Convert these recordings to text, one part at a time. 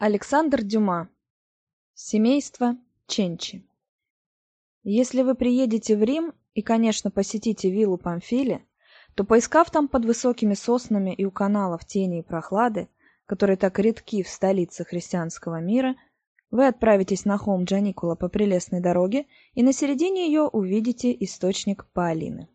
Александр Дюма. Семейство Ченчи. Если вы приедете в Рим и, конечно, посетите виллу Памфили, то, поискав там под высокими соснами и у каналов тени и прохлады, которые так редки в столице христианского мира, вы отправитесь на холм Джаникуло по прелестной дороге и на середине ее увидите источник Паолины.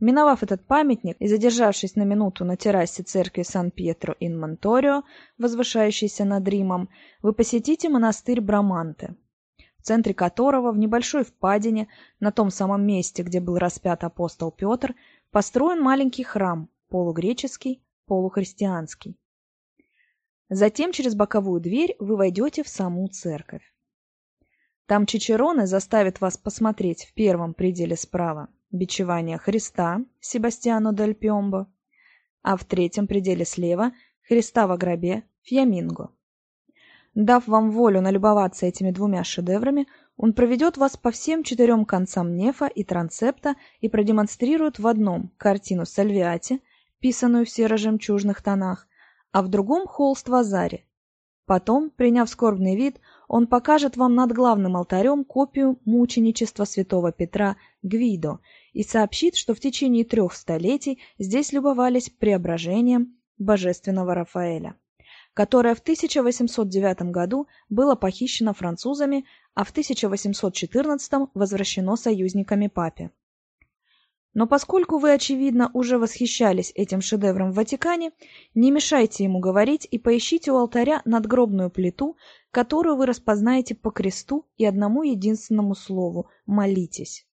Миновав этот памятник и задержавшись на минуту на террасе церкви Сан-Пьетро-ин-Монторио, возвышающейся над Римом, вы посетите монастырь Браманте, в центре которого, в небольшой впадине, на том самом месте, где был распят апостол Петр, построен маленький храм, полугреческий, полухристианский. Затем через боковую дверь вы войдете в саму церковь. Там Чичероне заставит вас посмотреть в первом пределе справа Бичевание Христа Себастьяно дель Пьомбо, а в третьем пределе слева Христа во гробе Фьяминго. Дав вам волю налюбоваться этими двумя шедеврами, он проведет вас по всем четырем концам нефа и трансепта и продемонстрирует в одном картину Сальвиати, писанную в серо-жемчужных тонах, а в другом холст Вазари. Потом, приняв скорбный вид, он покажет вам над главным алтарем копию мученичества святого Петра Гвидо и сообщит, что в течение трех столетий здесь любовались преображением божественного Рафаэля, которое в 1809 году было похищено французами, а в 1814 возвращено союзниками папе. Но поскольку вы, очевидно, уже восхищались этим шедевром в Ватикане, не мешайте ему говорить и поищите у алтаря надгробную плиту, которую вы распознаете по кресту и одному единственному слову «молитесь».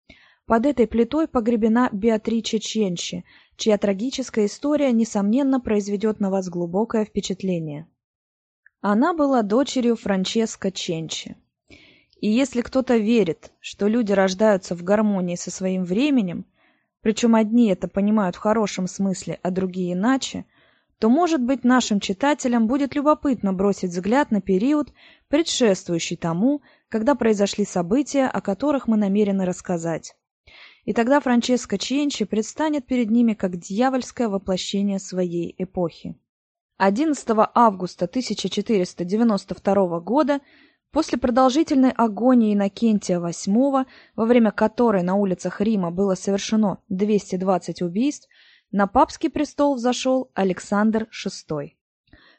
Под этой плитой погребена Беатриче Ченчи, чья трагическая история, несомненно, произведет на вас глубокое впечатление. Она была дочерью Франческо Ченчи. И если кто-то верит, что люди рождаются в гармонии со своим временем, причем одни это понимают в хорошем смысле, а другие иначе, то, может быть, нашим читателям будет любопытно бросить взгляд на период, предшествующий тому, когда произошли события, о которых мы намерены рассказать. И тогда Франческо Ченчи предстанет перед ними как дьявольское воплощение своей эпохи. 11 августа 1492 года, после продолжительной агонии Иннокентия VIII, во время которой на улицах Рима было совершено 220 убийств, на папский престол взошел Александр VI.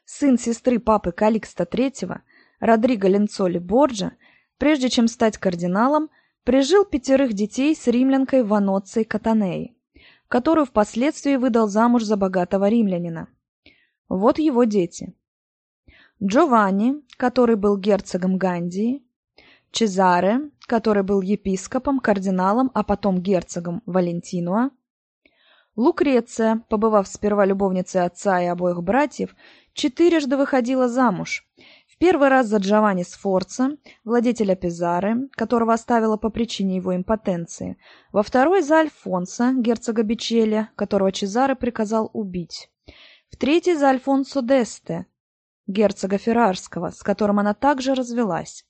Сын сестры папы Каликста III, Родриго Ленцоли Борджа, прежде чем стать кардиналом, Прижил пятерых детей с римлянкой Ваноцей Катанеей, которую впоследствии выдал замуж за богатого римлянина. Вот его дети. Джованни, который был герцогом Гандии, Чезаре, который был епископом, кардиналом, а потом герцогом Валентинуа, Лукреция, побывав сперва любовницей отца и обоих братьев, четырежды выходила замуж Первый раз за Джованни Сфорца, владетеля Пизары, которого оставила по причине его импотенции. Во второй за Альфонса, герцога Бичелли, которого Чезаре приказал убить. В третий за Альфонсо Десте, герцога Феррарского, с которым она также развелась.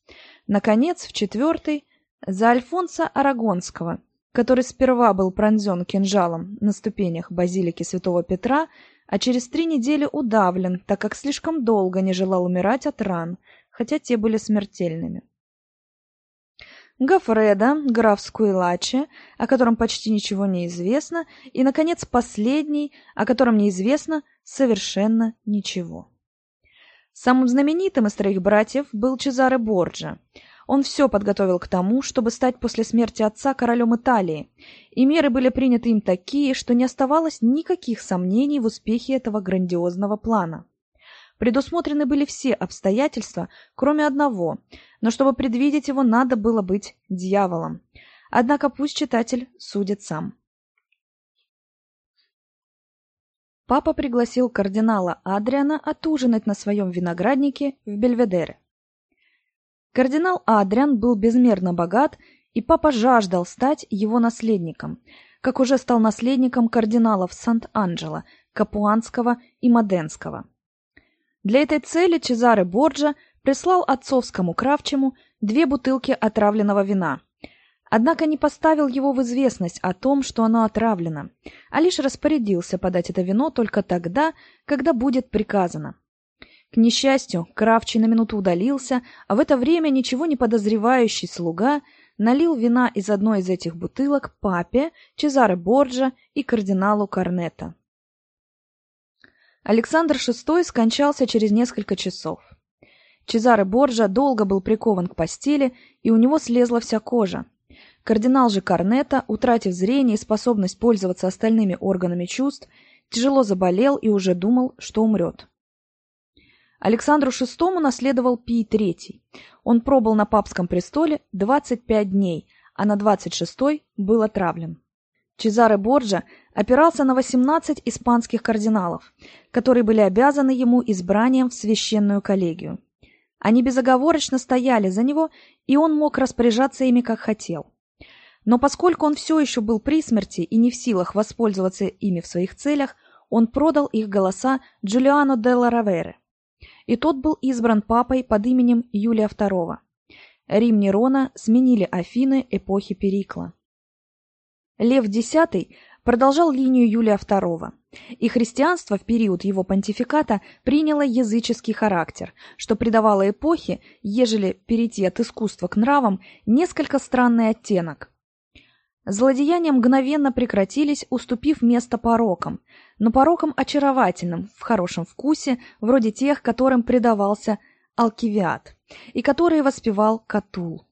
Наконец, в четвертый за Альфонса Арагонского, который сперва был пронзен кинжалом на ступенях базилики святого Петра, а через три недели удавлен, так как слишком долго не желал умирать от ран, хотя те были смертельными. Гафреда, граф Скуилачи, о котором почти ничего не известно, и, наконец, последний, о котором неизвестно совершенно ничего. Самым знаменитым из троих братьев был Чезаре Борджа – он все подготовил к тому, чтобы стать после смерти отца королем Италии, и меры были приняты им такие, что не оставалось никаких сомнений в успехе этого грандиозного плана. Предусмотрены были все обстоятельства, кроме одного, но чтобы предвидеть его, надо было быть дьяволом. Однако пусть читатель судит сам. Папа пригласил кардинала Адриана отужинать на своем винограднике в Бельведере. Кардинал Адриан был безмерно богат, и папа жаждал стать его наследником, как уже стал наследником кардиналов Сант-Анджело, Капуанского и Моденского. Для этой цели Чезаре Борджа прислал отцовскому кравчему две бутылки отравленного вина. Однако не поставил его в известность о том, что оно отравлено, а лишь распорядился подать это вино только тогда, когда будет приказано. К несчастью, Кравчий на минуту удалился, а в это время ничего не подозревающий слуга налил вина из одной из этих бутылок папе, Чезаре Борджа и кардиналу Корнета. Александр VI скончался через несколько часов. Чезаре Борджа долго был прикован к постели, и у него слезла вся кожа. Кардинал же Корнета, утратив зрение и способность пользоваться остальными органами чувств, тяжело заболел и уже думал, что умрет. Александру VI наследовал Пий III. Он пробыл на папском престоле 25 дней, а на 26-й был отравлен. Чезаре Борджа опирался на 18 испанских кардиналов, которые были обязаны ему избранием в священную коллегию. Они безоговорочно стояли за него, и он мог распоряжаться ими как хотел. Но поскольку он все еще был при смерти и не в силах воспользоваться ими в своих целях, он продал их голоса Джулиано де ла Равере. И тот был избран папой под именем Юлия II. Рим Нерона сменили Афины эпохи Перикла. Лев X продолжал линию Юлия II, и христианство в период его понтификата приняло языческий характер, что придавало эпохе, ежели перейти от искусства к нравам, несколько странный оттенок, Злодеяния мгновенно прекратились, уступив место порокам, но порокам очаровательным, в хорошем вкусе, вроде тех, которым предавался Алкивиад, и которые воспевал Катул.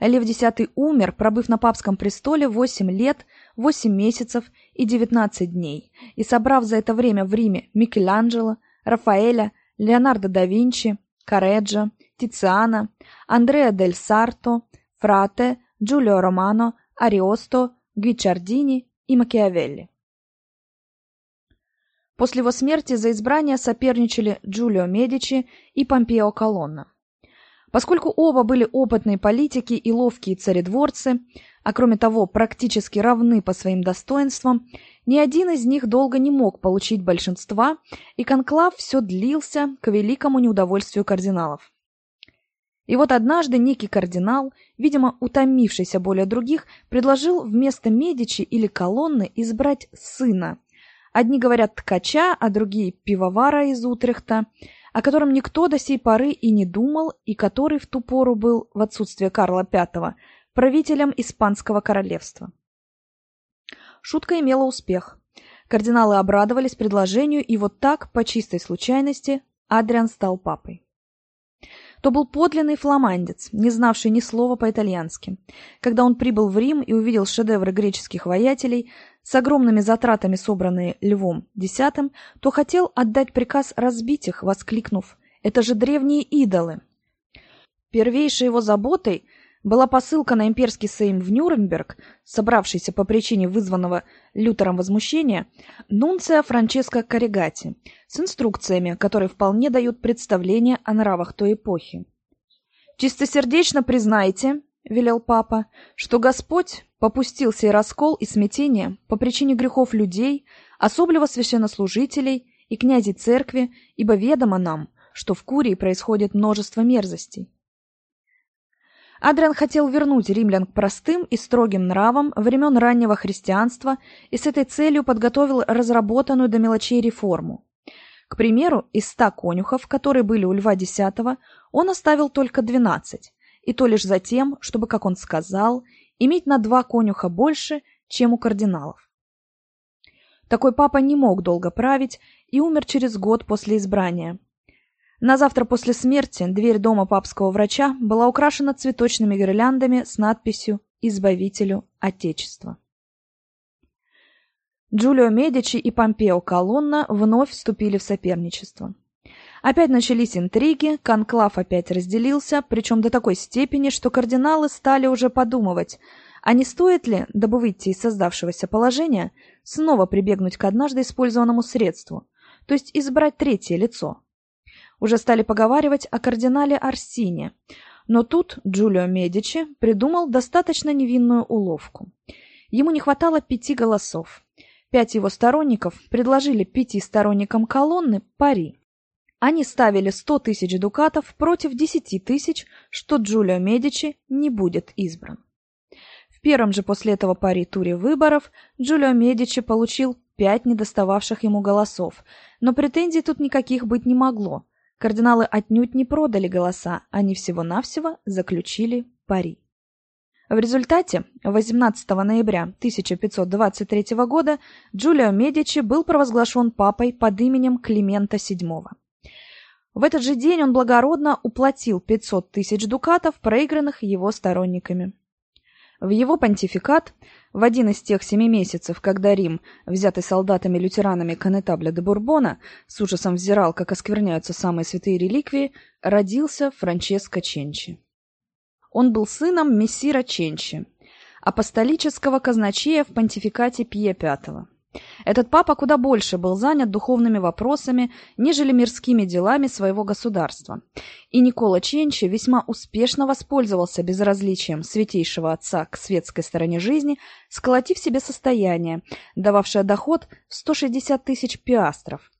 Лев X умер, пробыв на папском престоле 8 лет, 8 месяцев и 19 дней, и собрав за это время в Риме Микеланджело, Рафаэля, Леонардо да Винчи, Кареджо, Тициана, Андреа дель Сарто, Фрате, Джулио Романо, Ариосто, Гвичардини и Макиавелли. После его смерти за избрание соперничали Джулио Медичи и Помпео Колонна. Поскольку оба были опытные политики и ловкие царедворцы, а кроме того практически равны по своим достоинствам, ни один из них долго не мог получить большинства, и конклав все длился к великому неудовольствию кардиналов. И вот однажды некий кардинал, видимо, утомившийся более других, предложил вместо Медичи или колонны избрать сына. Одни говорят ткача, а другие пивовара из Утрехта, о котором никто до сей поры и не думал, и который в ту пору был, в отсутствие Карла V, правителем Испанского королевства. Шутка имела успех. Кардиналы обрадовались предложению, и вот так, по чистой случайности, Адриан стал папой то был подлинный фламандец, не знавший ни слова по-итальянски. Когда он прибыл в Рим и увидел шедевры греческих воятелей, с огромными затратами собранные Львом X, то хотел отдать приказ разбить их, воскликнув «Это же древние идолы!». Первейшей его заботой – была посылка на имперский сейм в Нюрнберг, собравшийся по причине вызванного Лютером возмущения, нунция Франческо Корригати с инструкциями, которые вполне дают представление о нравах той эпохи. «Чистосердечно признайте, — велел папа, — что Господь попустил сей раскол и смятение по причине грехов людей, особливо священнослужителей и князей церкви, ибо ведомо нам, что в Курии происходит множество мерзостей. Адриан хотел вернуть римлян к простым и строгим нравам времен раннего христианства и с этой целью подготовил разработанную до мелочей реформу. К примеру, из ста конюхов, которые были у Льва X, он оставил только 12, и то лишь за тем, чтобы, как он сказал, иметь на два конюха больше, чем у кардиналов. Такой папа не мог долго править и умер через год после избрания – на завтра после смерти дверь дома папского врача была украшена цветочными гирляндами с надписью «Избавителю Отечества». Джулио Медичи и Помпео Колонна вновь вступили в соперничество. Опять начались интриги, конклав опять разделился, причем до такой степени, что кардиналы стали уже подумывать, а не стоит ли, дабы выйти из создавшегося положения, снова прибегнуть к однажды использованному средству, то есть избрать третье лицо. Уже стали поговаривать о кардинале Арсине. Но тут Джулио Медичи придумал достаточно невинную уловку. Ему не хватало пяти голосов. Пять его сторонников предложили пяти сторонникам колонны пари. Они ставили сто тысяч дукатов против десяти тысяч, что Джулио Медичи не будет избран. В первом же после этого пари туре выборов Джулио Медичи получил пять недостававших ему голосов, но претензий тут никаких быть не могло. Кардиналы отнюдь не продали голоса, они всего-навсего заключили пари. В результате 18 ноября 1523 года Джулио Медичи был провозглашен папой под именем Климента VII. В этот же день он благородно уплатил 500 тысяч дукатов, проигранных его сторонниками. В его понтификат, в один из тех семи месяцев, когда Рим, взятый солдатами-лютеранами конетабля де Бурбона, с ужасом взирал, как оскверняются самые святые реликвии, родился Франческо Ченчи. Он был сыном мессира Ченчи, апостолического казначея в понтификате Пия V. Этот папа куда больше был занят духовными вопросами, нежели мирскими делами своего государства. И Никола Ченчи весьма успешно воспользовался безразличием святейшего отца к светской стороне жизни, сколотив себе состояние, дававшее доход в 160 тысяч пиастров,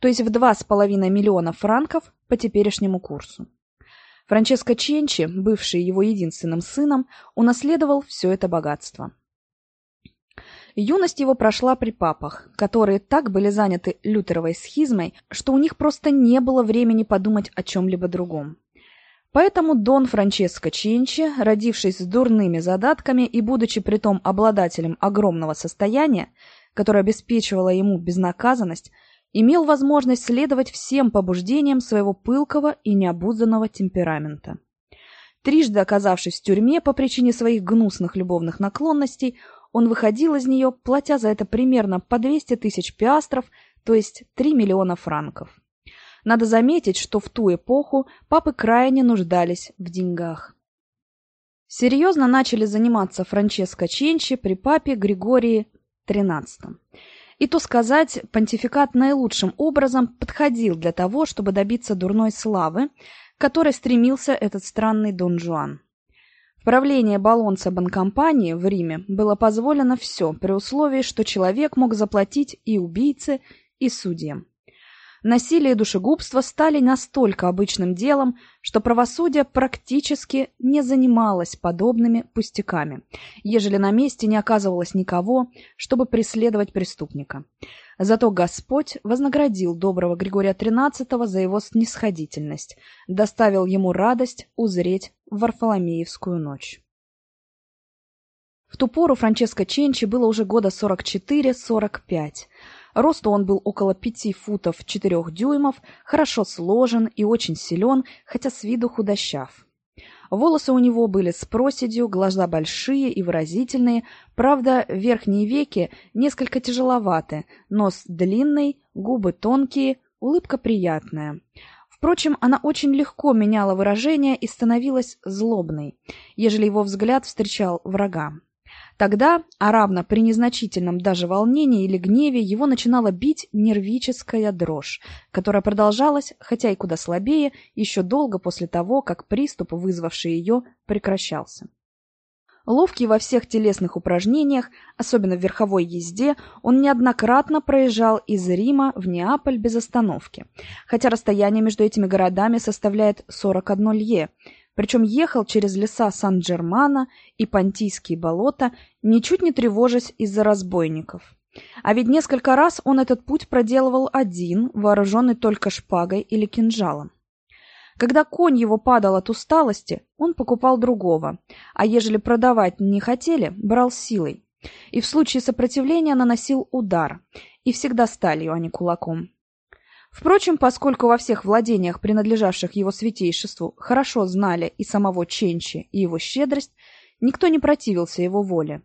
то есть в 2,5 миллиона франков по теперешнему курсу. Франческо Ченчи, бывший его единственным сыном, унаследовал все это богатство. Юность его прошла при папах, которые так были заняты лютеровой схизмой, что у них просто не было времени подумать о чем-либо другом. Поэтому Дон Франческо Чинчи, родившись с дурными задатками и будучи притом обладателем огромного состояния, которое обеспечивало ему безнаказанность, имел возможность следовать всем побуждениям своего пылкого и необузданного темперамента. Трижды оказавшись в тюрьме по причине своих гнусных любовных наклонностей, он выходил из нее, платя за это примерно по 200 тысяч пиастров, то есть 3 миллиона франков. Надо заметить, что в ту эпоху папы крайне нуждались в деньгах. Серьезно начали заниматься Франческо Ченчи при папе Григории XIII. И то сказать, понтификат наилучшим образом подходил для того, чтобы добиться дурной славы, к которой стремился этот странный Дон Жуан. Правление Болонца банкомпании в Риме было позволено все, при условии, что человек мог заплатить и убийце, и судьям. Насилие и душегубство стали настолько обычным делом, что правосудие практически не занималось подобными пустяками, ежели на месте не оказывалось никого, чтобы преследовать преступника. Зато Господь вознаградил доброго Григория XIII за его снисходительность, доставил ему радость узреть Варфоломеевскую ночь. В ту пору Франческо Ченчи было уже года 44-45. Росту он был около пяти футов четырех дюймов, хорошо сложен и очень силен, хотя с виду худощав. Волосы у него были с проседью, глаза большие и выразительные, правда, верхние веки несколько тяжеловаты, нос длинный, губы тонкие, улыбка приятная. Впрочем, она очень легко меняла выражение и становилась злобной, ежели его взгляд встречал врага. Тогда, а равно при незначительном даже волнении или гневе, его начинала бить нервическая дрожь, которая продолжалась, хотя и куда слабее, еще долго после того, как приступ, вызвавший ее, прекращался. Ловкий во всех телесных упражнениях, особенно в верховой езде, он неоднократно проезжал из Рима в Неаполь без остановки, хотя расстояние между этими городами составляет 41 лье, причем ехал через леса Сан-Джермана и Понтийские болота, ничуть не тревожась из-за разбойников. А ведь несколько раз он этот путь проделывал один, вооруженный только шпагой или кинжалом. Когда конь его падал от усталости, он покупал другого, а ежели продавать не хотели, брал силой. И в случае сопротивления наносил удар, и всегда сталью, а не кулаком. Впрочем, поскольку во всех владениях, принадлежавших его святейшеству, хорошо знали и самого Ченчи, и его щедрость, никто не противился его воле.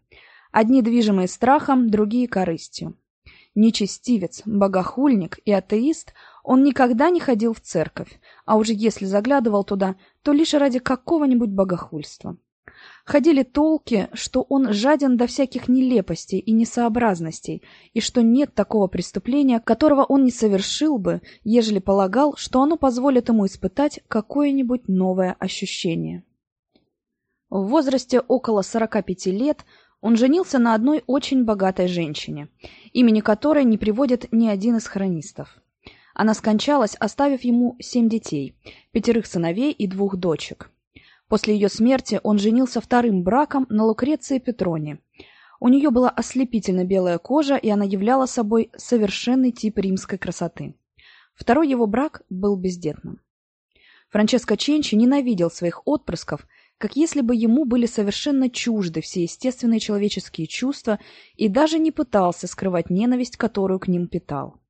Одни движимые страхом, другие корыстью. Нечестивец, богохульник и атеист, он никогда не ходил в церковь, а уже если заглядывал туда, то лишь ради какого-нибудь богохульства. Ходили толки, что он жаден до всяких нелепостей и несообразностей, и что нет такого преступления, которого он не совершил бы, ежели полагал, что оно позволит ему испытать какое-нибудь новое ощущение. В возрасте около 45 лет он женился на одной очень богатой женщине, имени которой не приводит ни один из хронистов. Она скончалась, оставив ему семь детей, пятерых сыновей и двух дочек. После ее смерти он женился вторым браком на Лукреции Петроне. У нее была ослепительно белая кожа, и она являла собой совершенный тип римской красоты. Второй его брак был бездетным. Франческо Ченчи ненавидел своих отпрысков, как если бы ему были совершенно чужды все естественные человеческие чувства и даже не пытался скрывать ненависть, которую к ним питал.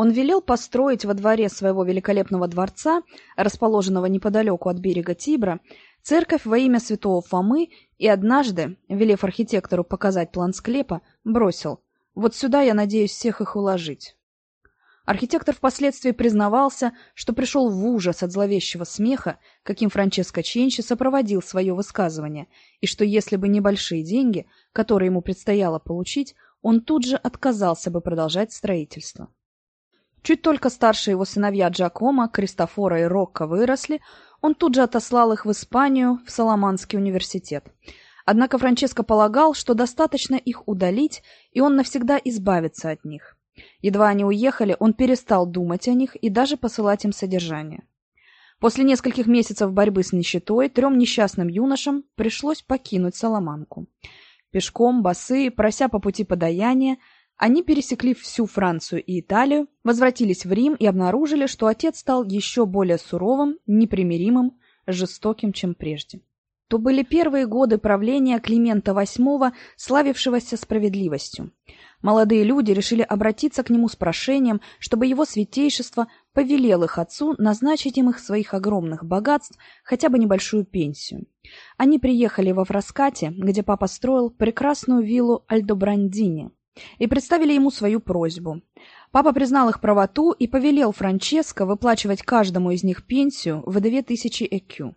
Он велел построить во дворе своего великолепного дворца, расположенного неподалеку от берега Тибра, церковь во имя святого Фомы и однажды, велев архитектору показать план склепа, бросил «Вот сюда я надеюсь всех их уложить». Архитектор впоследствии признавался, что пришел в ужас от зловещего смеха, каким Франческо Ченчи сопроводил свое высказывание, и что если бы небольшие деньги, которые ему предстояло получить, он тут же отказался бы продолжать строительство. Чуть только старшие его сыновья Джакомо, Кристофора и Рокко выросли, он тут же отослал их в Испанию, в Соломанский университет. Однако Франческо полагал, что достаточно их удалить, и он навсегда избавится от них. Едва они уехали, он перестал думать о них и даже посылать им содержание. После нескольких месяцев борьбы с нищетой трем несчастным юношам пришлось покинуть Соломанку. Пешком, босые, прося по пути подаяния, они пересекли всю Францию и Италию, возвратились в Рим и обнаружили, что отец стал еще более суровым, непримиримым, жестоким, чем прежде. То были первые годы правления Климента VIII, славившегося справедливостью. Молодые люди решили обратиться к нему с прошением, чтобы его святейшество повелел их отцу назначить им их своих огромных богатств хотя бы небольшую пенсию. Они приехали во Фраскате, где папа строил прекрасную виллу Альдобрандини, и представили ему свою просьбу. Папа признал их правоту и повелел Франческо выплачивать каждому из них пенсию в две тысячи экю.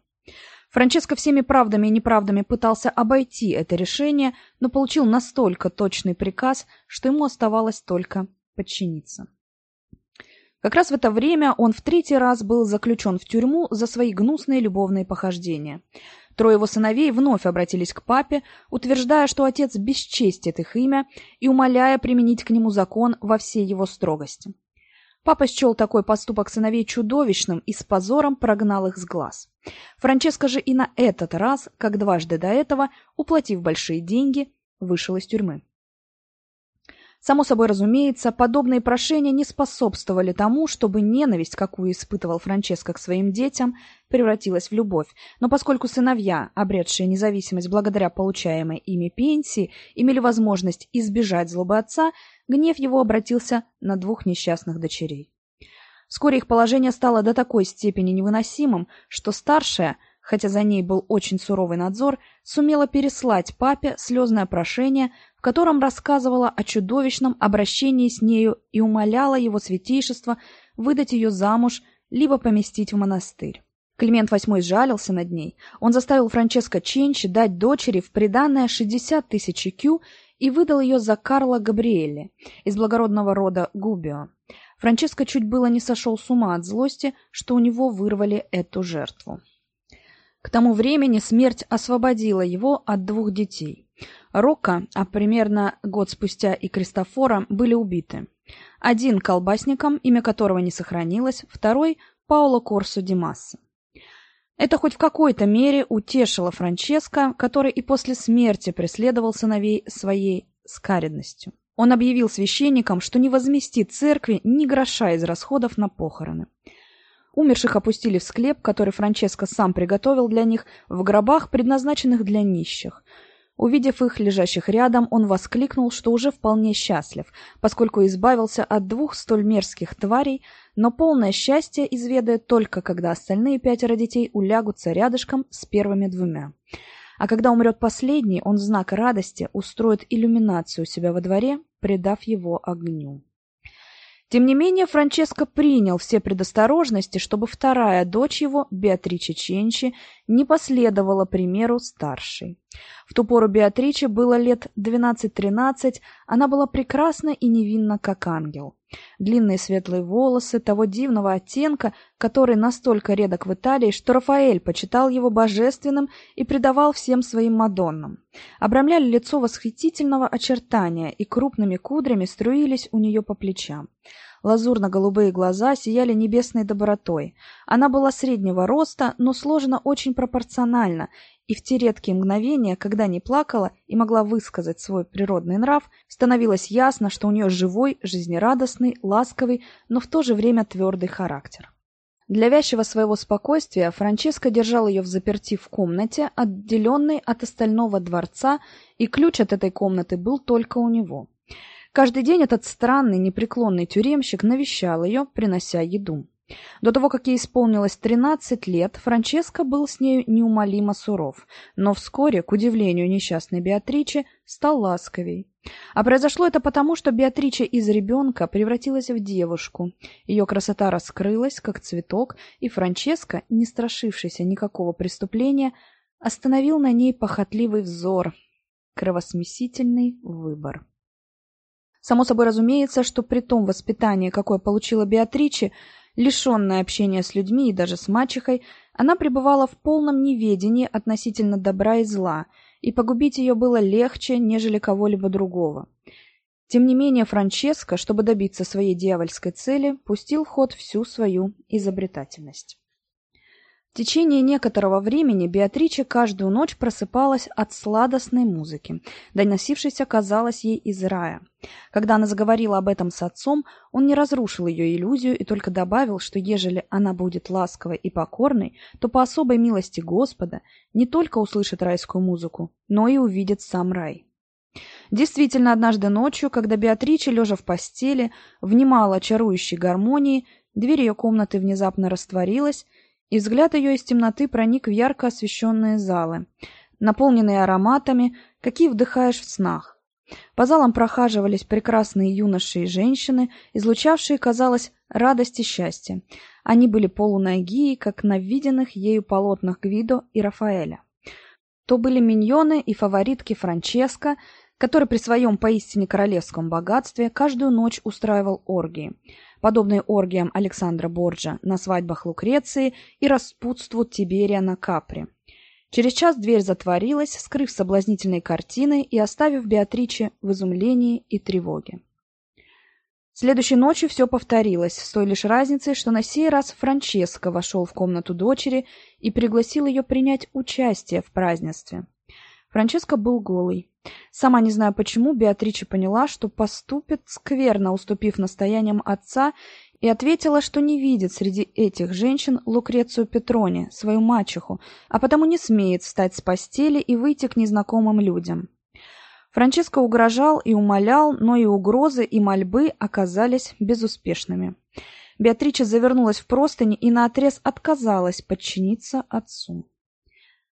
Франческо всеми правдами и неправдами пытался обойти это решение, но получил настолько точный приказ, что ему оставалось только подчиниться. Как раз в это время он в третий раз был заключен в тюрьму за свои гнусные любовные похождения. Трое его сыновей вновь обратились к папе, утверждая, что отец бесчестит их имя и умоляя применить к нему закон во всей его строгости. Папа счел такой поступок сыновей чудовищным и с позором прогнал их с глаз. Франческо же и на этот раз, как дважды до этого, уплатив большие деньги, вышел из тюрьмы. Само собой разумеется, подобные прошения не способствовали тому, чтобы ненависть, какую испытывал Франческо к своим детям, превратилась в любовь. Но поскольку сыновья, обретшие независимость благодаря получаемой ими пенсии, имели возможность избежать злобы отца, гнев его обратился на двух несчастных дочерей. Вскоре их положение стало до такой степени невыносимым, что старшая – хотя за ней был очень суровый надзор, сумела переслать папе слезное прошение, в котором рассказывала о чудовищном обращении с нею и умоляла его святейшество выдать ее замуж либо поместить в монастырь. Климент VIII сжалился над ней. Он заставил Франческо Ченчи дать дочери в приданное 60 тысяч кю и выдал ее за Карла Габриэлли из благородного рода Губио. Франческо чуть было не сошел с ума от злости, что у него вырвали эту жертву. К тому времени смерть освободила его от двух детей. Рока, а примерно год спустя и Кристофора, были убиты. Один колбасником, имя которого не сохранилось, второй – Пауло Корсо Димасса. Это хоть в какой-то мере утешило Франческо, который и после смерти преследовал сыновей своей скаредностью. Он объявил священникам, что не возместит церкви ни гроша из расходов на похороны. Умерших опустили в склеп, который Франческо сам приготовил для них, в гробах, предназначенных для нищих. Увидев их, лежащих рядом, он воскликнул, что уже вполне счастлив, поскольку избавился от двух столь мерзких тварей, но полное счастье изведает только, когда остальные пятеро детей улягутся рядышком с первыми двумя. А когда умрет последний, он в знак радости устроит иллюминацию у себя во дворе, предав его огню. Тем не менее, Франческо принял все предосторожности, чтобы вторая дочь его, Беатриче Ченчи, не последовала примеру старшей. В ту пору Беатриче было лет 12-13, она была прекрасна и невинна, как ангел. Длинные светлые волосы того дивного оттенка, который настолько редок в Италии, что Рафаэль почитал его божественным и придавал всем своим Мадоннам. Обрамляли лицо восхитительного очертания и крупными кудрями струились у нее по плечам. Лазурно-голубые глаза сияли небесной добротой. Она была среднего роста, но сложена очень пропорционально и в те редкие мгновения, когда не плакала и могла высказать свой природный нрав, становилось ясно, что у нее живой, жизнерадостный, ласковый, но в то же время твердый характер. Для вящего своего спокойствия Франческо держал ее в заперти в комнате, отделенной от остального дворца, и ключ от этой комнаты был только у него. Каждый день этот странный, непреклонный тюремщик навещал ее, принося еду. До того, как ей исполнилось 13 лет, Франческо был с нею неумолимо суров, но вскоре, к удивлению несчастной Беатричи, стал ласковей. А произошло это потому, что Беатрича из ребенка превратилась в девушку. Ее красота раскрылась, как цветок, и Франческо, не страшившийся никакого преступления, остановил на ней похотливый взор, кровосмесительный выбор. Само собой разумеется, что при том воспитании, какое получила Беатриче, Лишенная общения с людьми и даже с мачехой, она пребывала в полном неведении относительно добра и зла, и погубить ее было легче, нежели кого-либо другого. Тем не менее Франческо, чтобы добиться своей дьявольской цели, пустил в ход всю свою изобретательность. В течение некоторого времени Беатрича каждую ночь просыпалась от сладостной музыки, доносившейся, казалось, ей из рая. Когда она заговорила об этом с отцом, он не разрушил ее иллюзию и только добавил, что ежели она будет ласковой и покорной, то по особой милости Господа не только услышит райскую музыку, но и увидит сам рай. Действительно, однажды ночью, когда Беатрича, лежа в постели, внимала чарующей гармонии, дверь ее комнаты внезапно растворилась, и взгляд ее из темноты проник в ярко освещенные залы, наполненные ароматами, какие вдыхаешь в снах. По залам прохаживались прекрасные юноши и женщины, излучавшие, казалось, радость и счастье. Они были полуногие, как на виденных ею полотнах Гвидо и Рафаэля. То были миньоны и фаворитки Франческо, который при своем поистине королевском богатстве каждую ночь устраивал оргии подобные оргиям Александра Борджа на свадьбах Лукреции и распутству Тиберия на Капре. Через час дверь затворилась, скрыв соблазнительные картины и оставив Беатриче в изумлении и тревоге. Следующей ночью все повторилось, с той лишь разницей, что на сей раз Франческо вошел в комнату дочери и пригласил ее принять участие в празднестве. Франческо был голый. Сама не знаю почему, Беатрича поняла, что поступит скверно, уступив настояниям отца, и ответила, что не видит среди этих женщин Лукрецию Петрони, свою мачеху, а потому не смеет встать с постели и выйти к незнакомым людям. Франческо угрожал и умолял, но и угрозы, и мольбы оказались безуспешными. Беатрича завернулась в простыни и наотрез отказалась подчиниться отцу.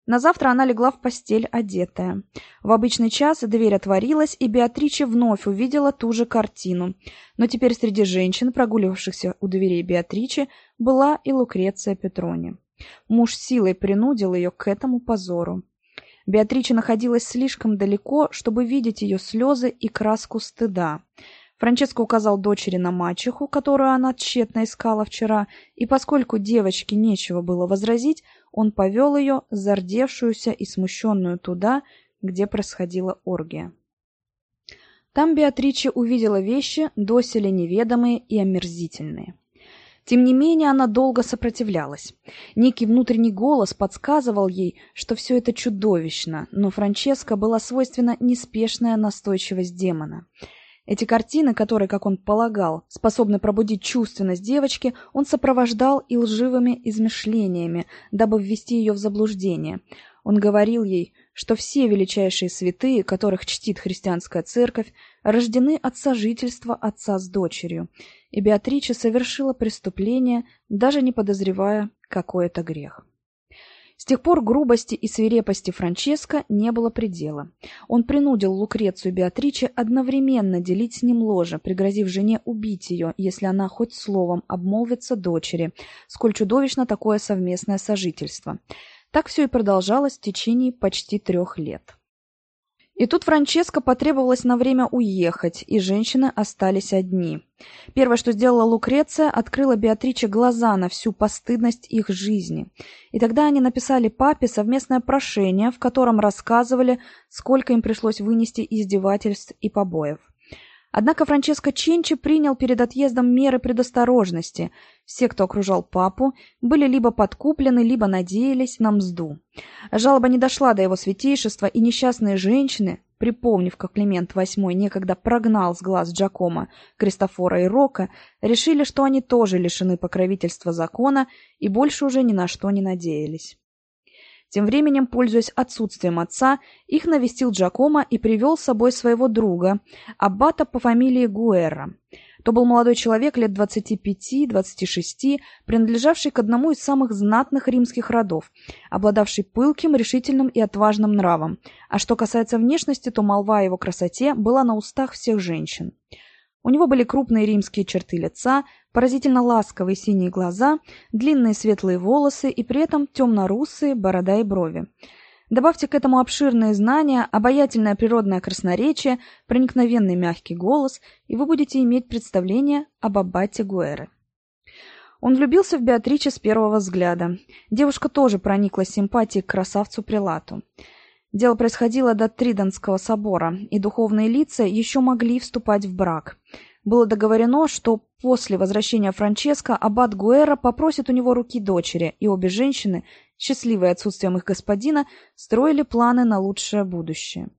На завтра она легла в постель одетая. В обычный час дверь отворилась, и Беатриче вновь увидела ту же картину. Но теперь среди женщин, прогуливавшихся у дверей Беатриче, была и Лукреция Петрони. Муж силой принудил ее к этому позору. Беатрича находилась слишком далеко, чтобы видеть ее слезы и краску стыда. Франческо указал дочери на мачеху, которую она тщетно искала вчера, и поскольку девочке нечего было возразить, он повел ее, зардевшуюся и смущенную, туда, где происходила оргия. Там Беатриче увидела вещи, доселе неведомые и омерзительные. Тем не менее, она долго сопротивлялась. Некий внутренний голос подсказывал ей, что все это чудовищно, но Франческо была свойственна неспешная настойчивость демона — эти картины, которые, как он полагал, способны пробудить чувственность девочки, он сопровождал и лживыми измышлениями, дабы ввести ее в заблуждение. Он говорил ей, что все величайшие святые, которых чтит христианская церковь, рождены от сожительства отца с дочерью, и Беатрича совершила преступление, даже не подозревая, какой это грех. С тех пор грубости и свирепости Франческо не было предела. Он принудил Лукрецию Беатриче одновременно делить с ним ложе, пригрозив жене убить ее, если она хоть словом обмолвится дочери, сколь чудовищно такое совместное сожительство. Так все и продолжалось в течение почти трех лет. И тут Франческо потребовалось на время уехать, и женщины остались одни. Первое, что сделала Лукреция, открыла Беатриче глаза на всю постыдность их жизни. И тогда они написали папе совместное прошение, в котором рассказывали, сколько им пришлось вынести издевательств и побоев. Однако Франческо Ченчи принял перед отъездом меры предосторожности. Все, кто окружал папу, были либо подкуплены, либо надеялись на мзду. Жалоба не дошла до его святейшества, и несчастные женщины, припомнив, как Климент VIII некогда прогнал с глаз Джакома, Кристофора и Рока, решили, что они тоже лишены покровительства закона и больше уже ни на что не надеялись. Тем временем, пользуясь отсутствием отца, их навестил Джакомо и привел с собой своего друга, аббата по фамилии Гуэра. То был молодой человек лет 25-26, принадлежавший к одному из самых знатных римских родов, обладавший пылким, решительным и отважным нравом. А что касается внешности, то молва о его красоте была на устах всех женщин. У него были крупные римские черты лица, поразительно ласковые синие глаза, длинные светлые волосы и при этом темно-русые борода и брови. Добавьте к этому обширные знания, обаятельное природное красноречие, проникновенный мягкий голос, и вы будете иметь представление об аббате Гуэре. Он влюбился в Беатриче с первого взгляда. Девушка тоже проникла симпатией к красавцу-прилату. Дело происходило до Триденского собора, и духовные лица еще могли вступать в брак. Было договорено, что после возвращения Франческо аббат Гуэра попросит у него руки дочери, и обе женщины, счастливые отсутствием их господина, строили планы на лучшее будущее.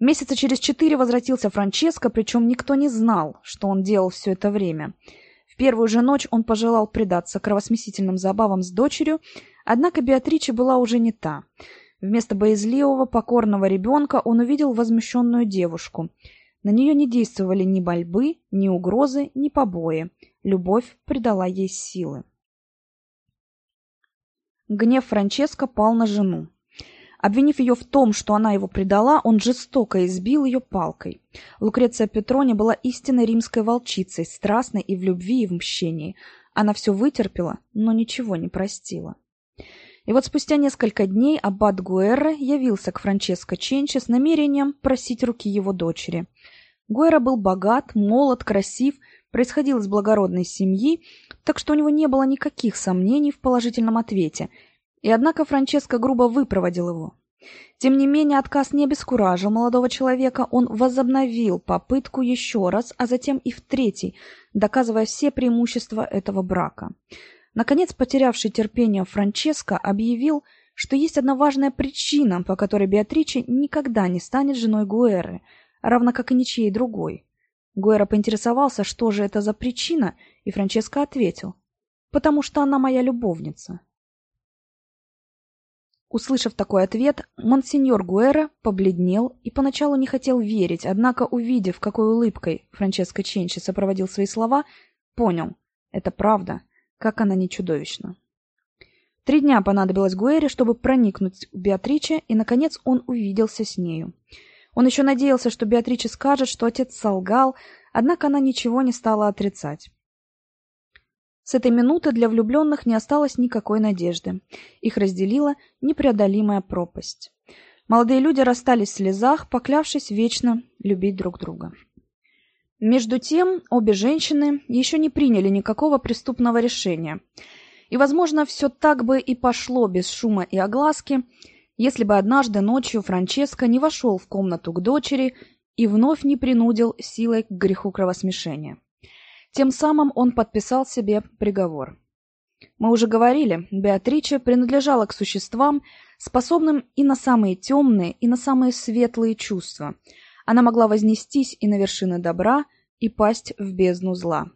Месяца через четыре возвратился Франческо, причем никто не знал, что он делал все это время. В первую же ночь он пожелал предаться кровосмесительным забавам с дочерью, однако Беатриче была уже не та — Вместо боязливого, покорного ребенка он увидел возмущенную девушку. На нее не действовали ни борьбы, ни угрозы, ни побои. Любовь придала ей силы. Гнев Франческо пал на жену. Обвинив ее в том, что она его предала, он жестоко избил ее палкой. Лукреция Петрони была истинной римской волчицей, страстной и в любви, и в мщении. Она все вытерпела, но ничего не простила. И вот спустя несколько дней аббат Гуэрра явился к Франческо Ченчи с намерением просить руки его дочери. Гуэра был богат, молод, красив, происходил из благородной семьи, так что у него не было никаких сомнений в положительном ответе. И однако Франческо грубо выпроводил его. Тем не менее, отказ не обескуражил молодого человека, он возобновил попытку еще раз, а затем и в третий, доказывая все преимущества этого брака. Наконец, потерявший терпение Франческо объявил, что есть одна важная причина, по которой Беатриче никогда не станет женой Гуэры, равно как и ничьей другой. Гуэра поинтересовался, что же это за причина, и Франческо ответил, «Потому что она моя любовница». Услышав такой ответ, монсеньор Гуэра побледнел и поначалу не хотел верить, однако, увидев, какой улыбкой Франческо Ченчи сопроводил свои слова, понял — это правда — как она не чудовищна. Три дня понадобилось Гуэре, чтобы проникнуть в Беатриче, и, наконец, он увиделся с нею. Он еще надеялся, что Беатриче скажет, что отец солгал, однако она ничего не стала отрицать. С этой минуты для влюбленных не осталось никакой надежды. Их разделила непреодолимая пропасть. Молодые люди расстались в слезах, поклявшись вечно любить друг друга. Между тем, обе женщины еще не приняли никакого преступного решения. И, возможно, все так бы и пошло без шума и огласки, если бы однажды ночью Франческо не вошел в комнату к дочери и вновь не принудил силой к греху кровосмешения. Тем самым он подписал себе приговор. Мы уже говорили, Беатриче принадлежала к существам, способным и на самые темные, и на самые светлые чувства. Она могла вознестись и на вершины добра, и пасть в бездну зла.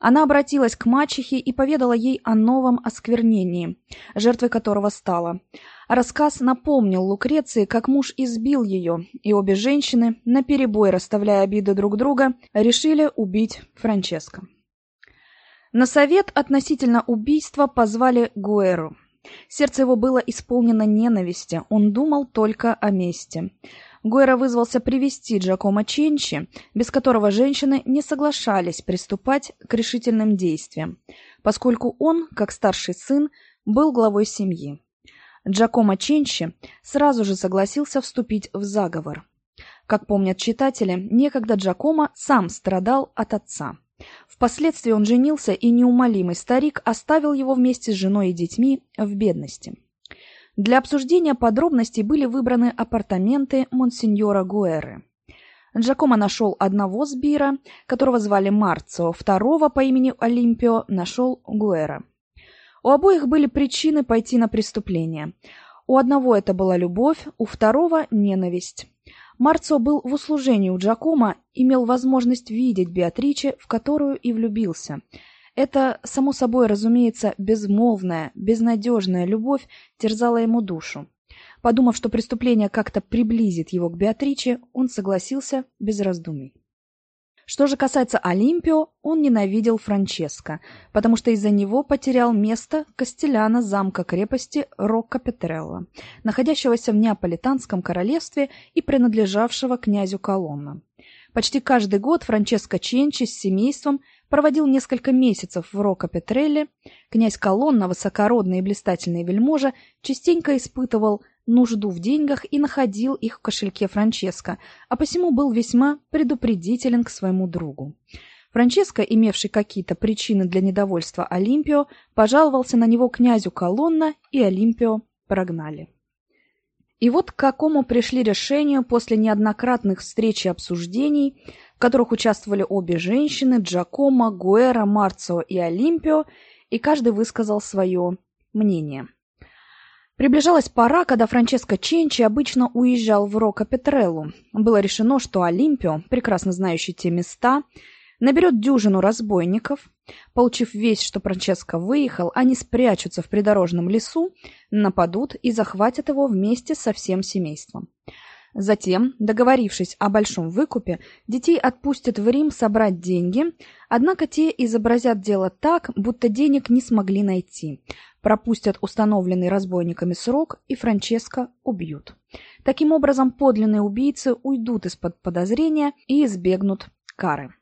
Она обратилась к мачехе и поведала ей о новом осквернении, жертвой которого стала. Рассказ напомнил Лукреции, как муж избил ее, и обе женщины, наперебой расставляя обиды друг друга, решили убить Франческо. На совет относительно убийства позвали Гуэру. Сердце его было исполнено ненависти, он думал только о мести. Гойра вызвался привести Джакомо Ченчи, без которого женщины не соглашались приступать к решительным действиям, поскольку он, как старший сын, был главой семьи. Джакомо Ченчи сразу же согласился вступить в заговор. Как помнят читатели, некогда Джакомо сам страдал от отца. Впоследствии он женился, и неумолимый старик оставил его вместе с женой и детьми в бедности. Для обсуждения подробностей были выбраны апартаменты монсеньора Гуэры. Джакомо нашел одного сбира, которого звали Марцио, второго по имени Олимпио нашел Гуэра. У обоих были причины пойти на преступление. У одного это была любовь, у второго – ненависть. Марцо был в услужении у Джакома, имел возможность видеть Беатриче, в которую и влюбился. Это, само собой разумеется, безмолвная, безнадежная любовь терзала ему душу. Подумав, что преступление как-то приблизит его к Беатриче, он согласился без раздумий. Что же касается Олимпио, он ненавидел Франческо, потому что из-за него потерял место Кастеляна замка крепости Рокко Петрелло, находящегося в Неаполитанском королевстве и принадлежавшего князю Колонна. Почти каждый год Франческо Ченчи с семейством проводил несколько месяцев в Рокко Петрелле. Князь Колонна, высокородный и блистательный вельможа, частенько испытывал нужду в деньгах и находил их в кошельке Франческо, а посему был весьма предупредителен к своему другу. Франческо, имевший какие-то причины для недовольства Олимпио, пожаловался на него князю Колонна, и Олимпио прогнали. И вот к какому пришли решению после неоднократных встреч и обсуждений, в которых участвовали обе женщины, Джакомо, Гуэра, Марцио и Олимпио, и каждый высказал свое мнение – Приближалась пора, когда Франческо Ченчи обычно уезжал в Рока Петреллу. Было решено, что Олимпио, прекрасно знающий те места, наберет дюжину разбойников. Получив весть, что Франческо выехал, они спрячутся в придорожном лесу, нападут и захватят его вместе со всем семейством. Затем, договорившись о большом выкупе, детей отпустят в Рим собрать деньги, однако те изобразят дело так, будто денег не смогли найти. Пропустят установленный разбойниками срок и Франческо убьют. Таким образом, подлинные убийцы уйдут из-под подозрения и избегнут кары.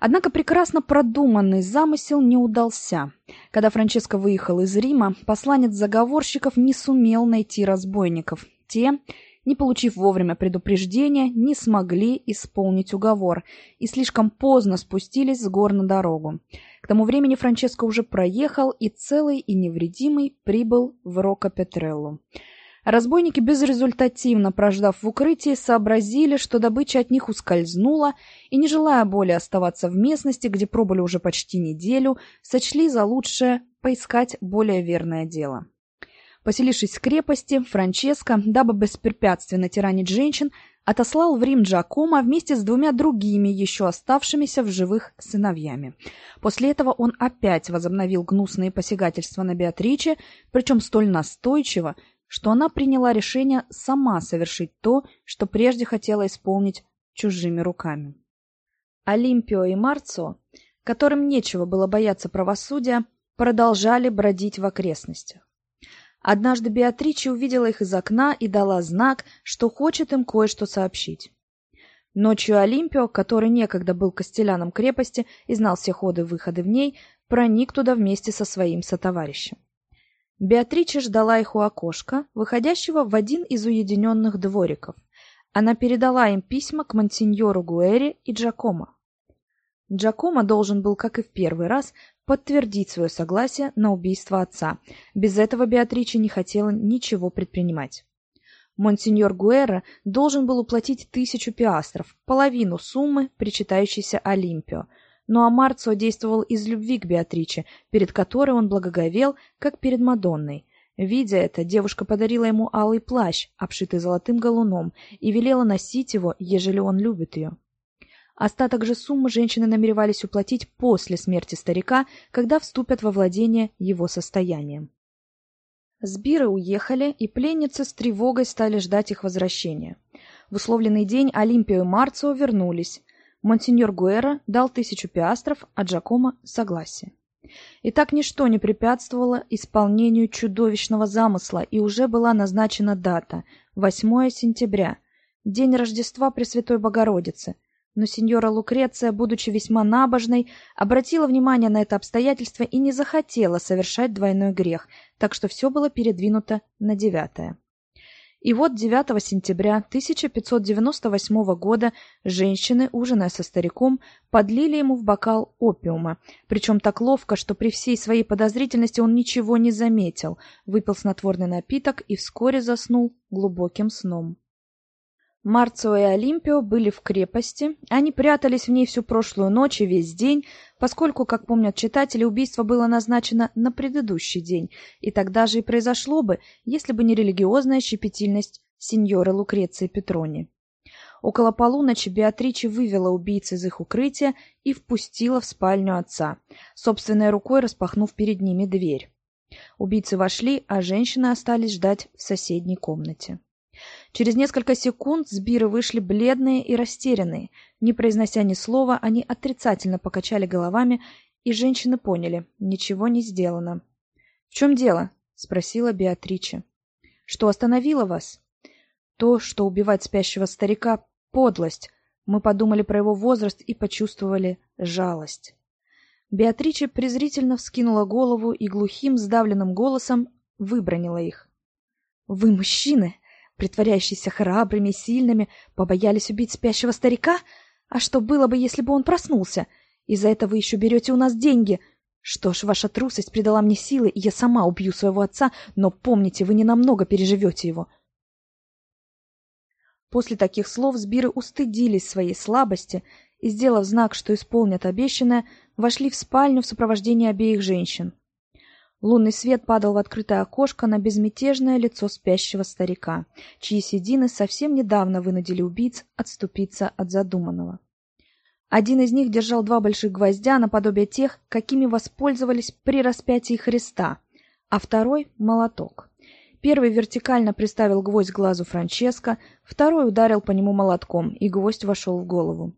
Однако прекрасно продуманный замысел не удался. Когда Франческо выехал из Рима, посланец заговорщиков не сумел найти разбойников. Те не получив вовремя предупреждения, не смогли исполнить уговор и слишком поздно спустились с гор на дорогу. К тому времени Франческо уже проехал и целый и невредимый прибыл в Рока-Петреллу. Разбойники, безрезультативно прождав в укрытии, сообразили, что добыча от них ускользнула, и, не желая более оставаться в местности, где пробыли уже почти неделю, сочли за лучшее поискать более верное дело. Поселившись в крепости, Франческо, дабы беспрепятственно тиранить женщин, отослал в Рим Джакомо вместе с двумя другими, еще оставшимися в живых сыновьями. После этого он опять возобновил гнусные посягательства на Беатриче, причем столь настойчиво, что она приняла решение сама совершить то, что прежде хотела исполнить чужими руками. Олимпио и Марцо, которым нечего было бояться правосудия, продолжали бродить в окрестностях. Однажды Беатрича увидела их из окна и дала знак, что хочет им кое-что сообщить. Ночью Олимпио, который некогда был костеляном крепости и знал все ходы и выходы в ней, проник туда вместе со своим сотоварищем. Беатрича ждала их у окошка, выходящего в один из уединенных двориков. Она передала им письма к монсеньору Гуэри и Джакомо. Джакомо должен был, как и в первый раз, подтвердить свое согласие на убийство отца. Без этого Беатрича не хотела ничего предпринимать. Монсеньор Гуэра должен был уплатить тысячу пиастров, половину суммы, причитающейся Олимпио. Но Амарцо действовал из любви к Беатриче, перед которой он благоговел, как перед Мадонной. Видя это, девушка подарила ему алый плащ, обшитый золотым галуном, и велела носить его, ежели он любит ее. Остаток же суммы женщины намеревались уплатить после смерти старика, когда вступят во владение его состоянием. Сбиры уехали, и пленницы с тревогой стали ждать их возвращения. В условленный день Олимпио и Марцио вернулись. Монсеньор Гуэра дал тысячу пиастров, а Джакомо — согласие. И так ничто не препятствовало исполнению чудовищного замысла, и уже была назначена дата — 8 сентября, день Рождества Пресвятой Богородицы — но сеньора Лукреция, будучи весьма набожной, обратила внимание на это обстоятельство и не захотела совершать двойной грех, так что все было передвинуто на девятое. И вот 9 сентября 1598 года женщины, ужиная со стариком, подлили ему в бокал опиума, причем так ловко, что при всей своей подозрительности он ничего не заметил, выпил снотворный напиток и вскоре заснул глубоким сном. Марцио и Олимпио были в крепости, они прятались в ней всю прошлую ночь и весь день, поскольку, как помнят читатели, убийство было назначено на предыдущий день, и тогда же и произошло бы, если бы не религиозная щепетильность сеньоры Лукреции Петрони. Около полуночи Беатриче вывела убийц из их укрытия и впустила в спальню отца, собственной рукой распахнув перед ними дверь. Убийцы вошли, а женщины остались ждать в соседней комнате. Через несколько секунд сбиры вышли бледные и растерянные. Не произнося ни слова, они отрицательно покачали головами, и женщины поняли – ничего не сделано. «В чем дело?» – спросила Беатриче. «Что остановило вас?» «То, что убивать спящего старика – подлость. Мы подумали про его возраст и почувствовали жалость». Беатриче презрительно вскинула голову и глухим, сдавленным голосом выбронила их. «Вы мужчины! Притворяющиеся храбрыми и сильными, побоялись убить спящего старика? А что было бы, если бы он проснулся? Из-за этого вы еще берете у нас деньги. Что ж, ваша трусость придала мне силы, и я сама убью своего отца, но помните, вы ненамного переживете его. После таких слов сбиры устыдились своей слабости и, сделав знак, что исполнят обещанное, вошли в спальню в сопровождении обеих женщин. Лунный свет падал в открытое окошко на безмятежное лицо спящего старика, чьи седины совсем недавно вынудили убийц отступиться от задуманного. Один из них держал два больших гвоздя наподобие тех, какими воспользовались при распятии Христа, а второй — молоток. Первый вертикально приставил гвоздь к глазу Франческо, второй ударил по нему молотком, и гвоздь вошел в голову.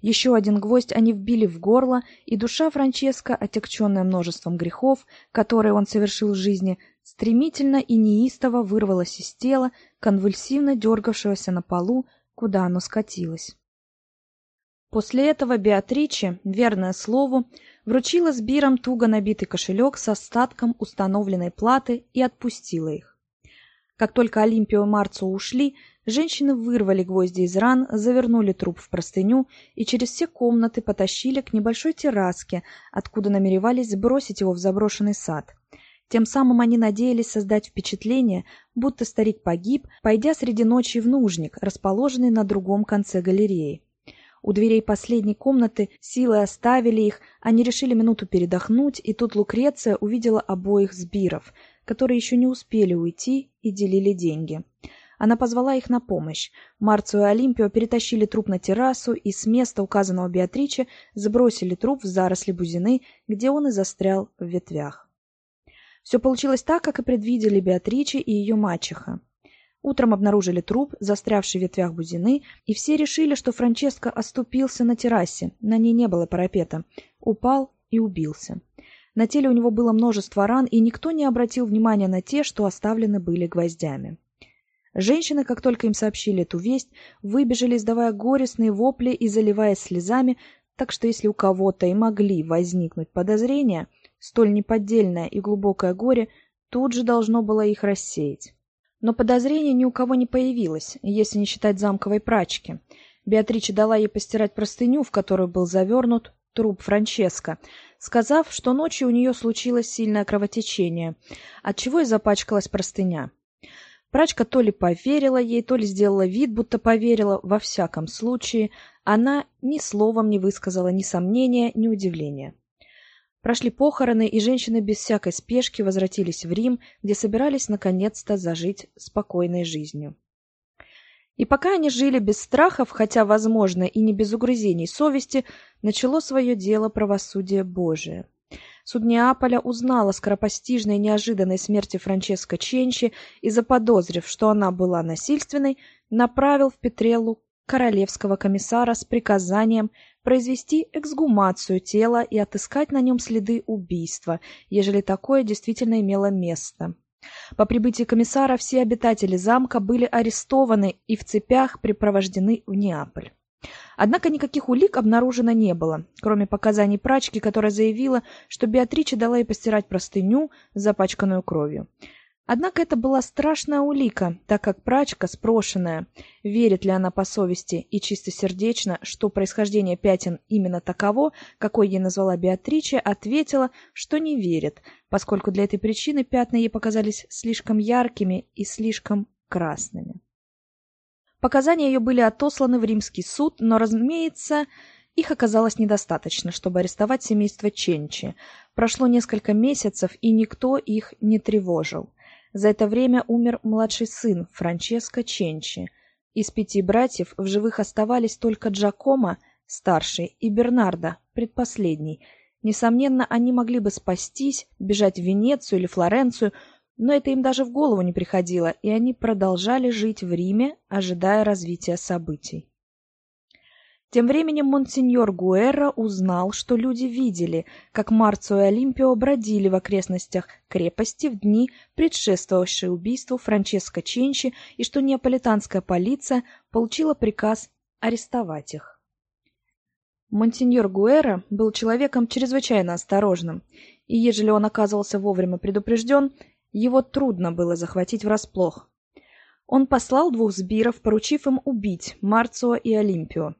Еще один гвоздь они вбили в горло, и душа Франческо, отягченная множеством грехов, которые он совершил в жизни, стремительно и неистово вырвалась из тела, конвульсивно дергавшегося на полу, куда оно скатилось. После этого Беатриче, верное слову, вручила с Биром туго набитый кошелек с остатком установленной платы и отпустила их. Как только Олимпио и Марцо ушли, Женщины вырвали гвозди из ран, завернули труп в простыню и через все комнаты потащили к небольшой терраске, откуда намеревались сбросить его в заброшенный сад. Тем самым они надеялись создать впечатление, будто старик погиб, пойдя среди ночи в нужник, расположенный на другом конце галереи. У дверей последней комнаты силы оставили их, они решили минуту передохнуть, и тут Лукреция увидела обоих сбиров, которые еще не успели уйти и делили деньги. Она позвала их на помощь. Марцию и Олимпио перетащили труп на террасу и с места, указанного Беатриче, сбросили труп в заросли бузины, где он и застрял в ветвях. Все получилось так, как и предвидели Беатриче и ее мачеха. Утром обнаружили труп, застрявший в ветвях бузины, и все решили, что Франческо оступился на террасе, на ней не было парапета, упал и убился. На теле у него было множество ран, и никто не обратил внимания на те, что оставлены были гвоздями. Женщины, как только им сообщили эту весть, выбежали, издавая горестные вопли и заливаясь слезами, так что если у кого-то и могли возникнуть подозрения, столь неподдельное и глубокое горе тут же должно было их рассеять. Но подозрения ни у кого не появилось, если не считать замковой прачки. Беатрича дала ей постирать простыню, в которую был завернут труп Франческо, сказав, что ночью у нее случилось сильное кровотечение, отчего и запачкалась простыня. Прачка то ли поверила ей, то ли сделала вид, будто поверила. Во всяком случае, она ни словом не высказала ни сомнения, ни удивления. Прошли похороны, и женщины без всякой спешки возвратились в Рим, где собирались наконец-то зажить спокойной жизнью. И пока они жили без страхов, хотя, возможно, и не без угрызений совести, начало свое дело правосудие Божие. Суд Неаполя узнал о скоропостижной неожиданной смерти Франческо Ченчи и, заподозрив, что она была насильственной, направил в Петреллу королевского комиссара с приказанием произвести эксгумацию тела и отыскать на нем следы убийства, ежели такое действительно имело место. По прибытии комиссара все обитатели замка были арестованы и в цепях припровождены в Неаполь. Однако никаких улик обнаружено не было, кроме показаний прачки, которая заявила, что Беатриче дала ей постирать простыню, запачканную кровью. Однако это была страшная улика, так как прачка, спрошенная, верит ли она по совести и чистосердечно, что происхождение пятен именно таково, какой ей назвала Беатриче, ответила, что не верит, поскольку для этой причины пятна ей показались слишком яркими и слишком красными. Показания ее были отосланы в римский суд, но, разумеется, их оказалось недостаточно, чтобы арестовать семейство Ченчи. Прошло несколько месяцев, и никто их не тревожил. За это время умер младший сын Франческо Ченчи. Из пяти братьев в живых оставались только Джакомо, старший, и Бернардо, предпоследний. Несомненно, они могли бы спастись, бежать в Венецию или Флоренцию, но это им даже в голову не приходило, и они продолжали жить в Риме, ожидая развития событий. Тем временем монсеньор Гуэрра узнал, что люди видели, как Марцо и Олимпио бродили в окрестностях крепости в дни, предшествовавшие убийству Франческо Ченчи, и что неаполитанская полиция получила приказ арестовать их. Монсеньор Гуэра был человеком чрезвычайно осторожным, и ежели он оказывался вовремя предупрежден, его трудно было захватить врасплох. Он послал двух сбиров, поручив им убить Марцио и Олимпио.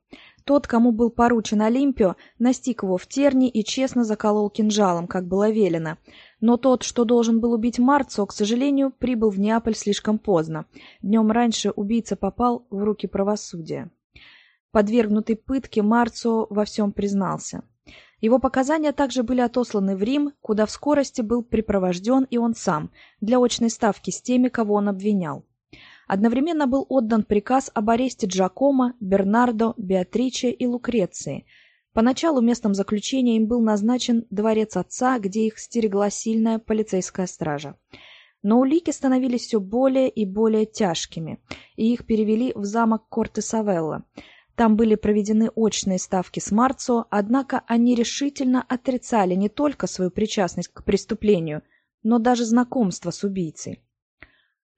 Тот, кому был поручен Олимпио, настиг его в терни и честно заколол кинжалом, как было велено. Но тот, что должен был убить Марцио, к сожалению, прибыл в Неаполь слишком поздно. Днем раньше убийца попал в руки правосудия. Подвергнутый пытке Марцио во всем признался. Его показания также были отосланы в Рим, куда в скорости был припровожден и он сам, для очной ставки с теми, кого он обвинял. Одновременно был отдан приказ об аресте Джакомо, Бернардо, Беатриче и Лукреции. Поначалу местом заключения им был назначен дворец отца, где их стерегла сильная полицейская стража. Но улики становились все более и более тяжкими, и их перевели в замок Корте-Савелла – там были проведены очные ставки с Марцо, однако они решительно отрицали не только свою причастность к преступлению, но даже знакомство с убийцей.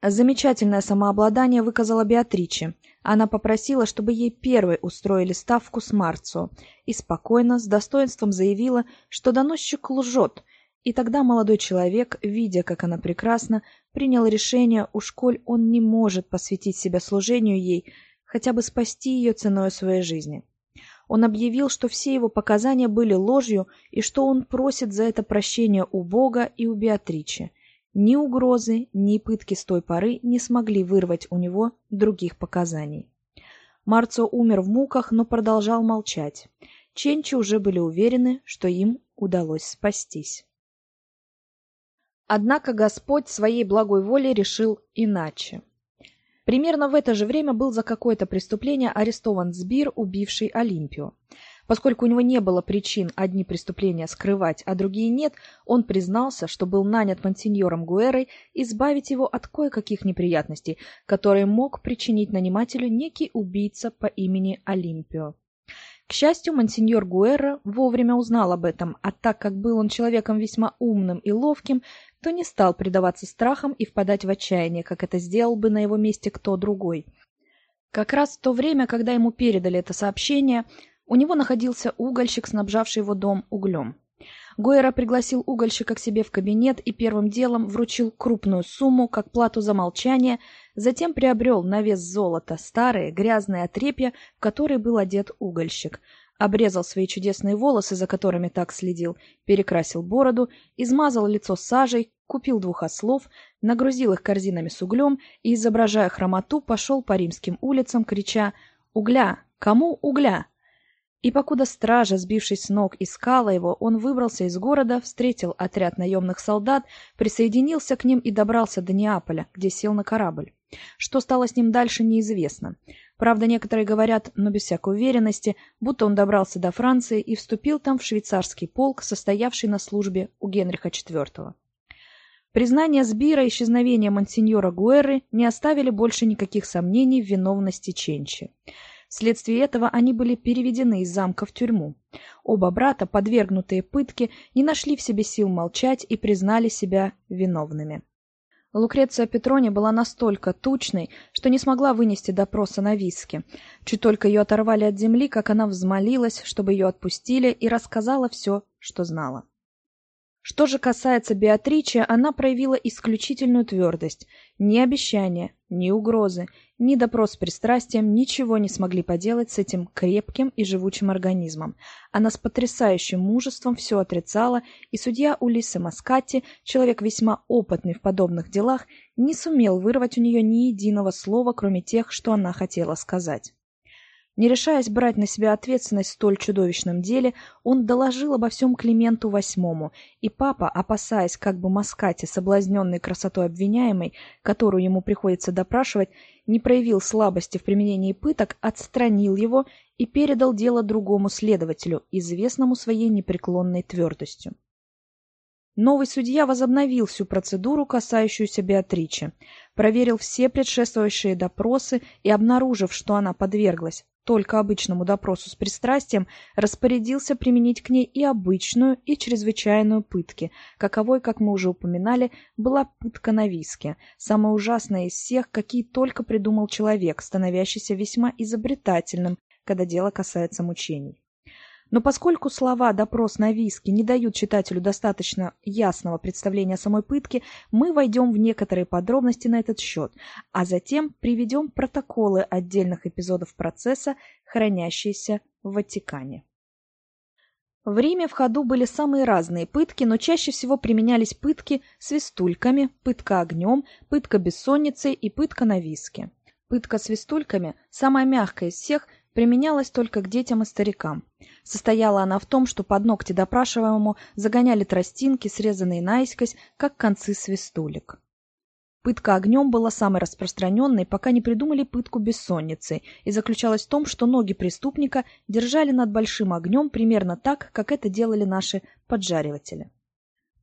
Замечательное самообладание выказала Беатриче. Она попросила, чтобы ей первой устроили ставку с Марцо, и спокойно, с достоинством заявила, что доносчик лжет, и тогда молодой человек, видя, как она прекрасна, принял решение, уж коль он не может посвятить себя служению ей, хотя бы спасти ее ценой своей жизни. Он объявил, что все его показания были ложью и что он просит за это прощения у Бога и у Беатричи. Ни угрозы, ни пытки с той поры не смогли вырвать у него других показаний. Марцо умер в муках, но продолжал молчать. Ченчи уже были уверены, что им удалось спастись. Однако Господь своей благой волей решил иначе. Примерно в это же время был за какое-то преступление арестован Сбир, убивший Олимпию. Поскольку у него не было причин одни преступления скрывать, а другие нет, он признался, что был нанят мансиньором Гуэрой избавить его от кое-каких неприятностей, которые мог причинить нанимателю некий убийца по имени Олимпио. К счастью, мансиньор Гуэра вовремя узнал об этом, а так как был он человеком весьма умным и ловким, то не стал предаваться страхам и впадать в отчаяние, как это сделал бы на его месте кто другой. Как раз в то время, когда ему передали это сообщение, у него находился угольщик, снабжавший его дом углем. Гойера пригласил угольщика к себе в кабинет и первым делом вручил крупную сумму, как плату за молчание, затем приобрел на вес золота старые грязные отрепья, в которые был одет угольщик, обрезал свои чудесные волосы, за которыми так следил, перекрасил бороду, измазал лицо сажей, купил двух ослов, нагрузил их корзинами с углем и, изображая хромоту, пошел по римским улицам, крича «Угля! Кому угля?» И покуда стража, сбившись с ног, искала его, он выбрался из города, встретил отряд наемных солдат, присоединился к ним и добрался до Неаполя, где сел на корабль. Что стало с ним дальше, неизвестно. Правда, некоторые говорят, но без всякой уверенности, будто он добрался до Франции и вступил там в швейцарский полк, состоявший на службе у Генриха IV. Признание Сбира и исчезновение мансиньора Гуэрры не оставили больше никаких сомнений в виновности Ченчи. Вследствие этого они были переведены из замка в тюрьму. Оба брата, подвергнутые пытке, не нашли в себе сил молчать и признали себя виновными. Лукреция Петрони была настолько тучной, что не смогла вынести допроса на виске. Чуть только ее оторвали от земли, как она взмолилась, чтобы ее отпустили, и рассказала все, что знала. Что же касается Беатричи, она проявила исключительную твердость. Ни обещания, ни угрозы, ни допрос с пристрастием ничего не смогли поделать с этим крепким и живучим организмом. Она с потрясающим мужеством все отрицала, и судья Улисса Маскати, человек весьма опытный в подобных делах, не сумел вырвать у нее ни единого слова, кроме тех, что она хотела сказать. Не решаясь брать на себя ответственность в столь чудовищном деле, он доложил обо всем Клименту VIII, и папа, опасаясь, как бы Маскати, соблазненной красотой обвиняемой, которую ему приходится допрашивать, не проявил слабости в применении пыток, отстранил его и передал дело другому следователю, известному своей непреклонной твердостью. Новый судья возобновил всю процедуру, касающуюся Беатричи, проверил все предшествующие допросы и, обнаружив, что она подверглась только обычному допросу с пристрастием, распорядился применить к ней и обычную, и чрезвычайную пытки, каковой, как мы уже упоминали, была пытка на виске, самая ужасная из всех, какие только придумал человек, становящийся весьма изобретательным, когда дело касается мучений. Но поскольку слова «допрос на виске» не дают читателю достаточно ясного представления о самой пытке, мы войдем в некоторые подробности на этот счет, а затем приведем протоколы отдельных эпизодов процесса, хранящиеся в Ватикане. В Риме в ходу были самые разные пытки, но чаще всего применялись пытки свистульками, пытка огнем, пытка бессонницей и пытка на виске. Пытка свистульками, самая мягкая из всех, применялась только к детям и старикам. Состояла она в том, что под ногти допрашиваемому загоняли тростинки, срезанные наискось, как концы свистулек. Пытка огнем была самой распространенной, пока не придумали пытку бессонницей, и заключалась в том, что ноги преступника держали над большим огнем примерно так, как это делали наши поджариватели.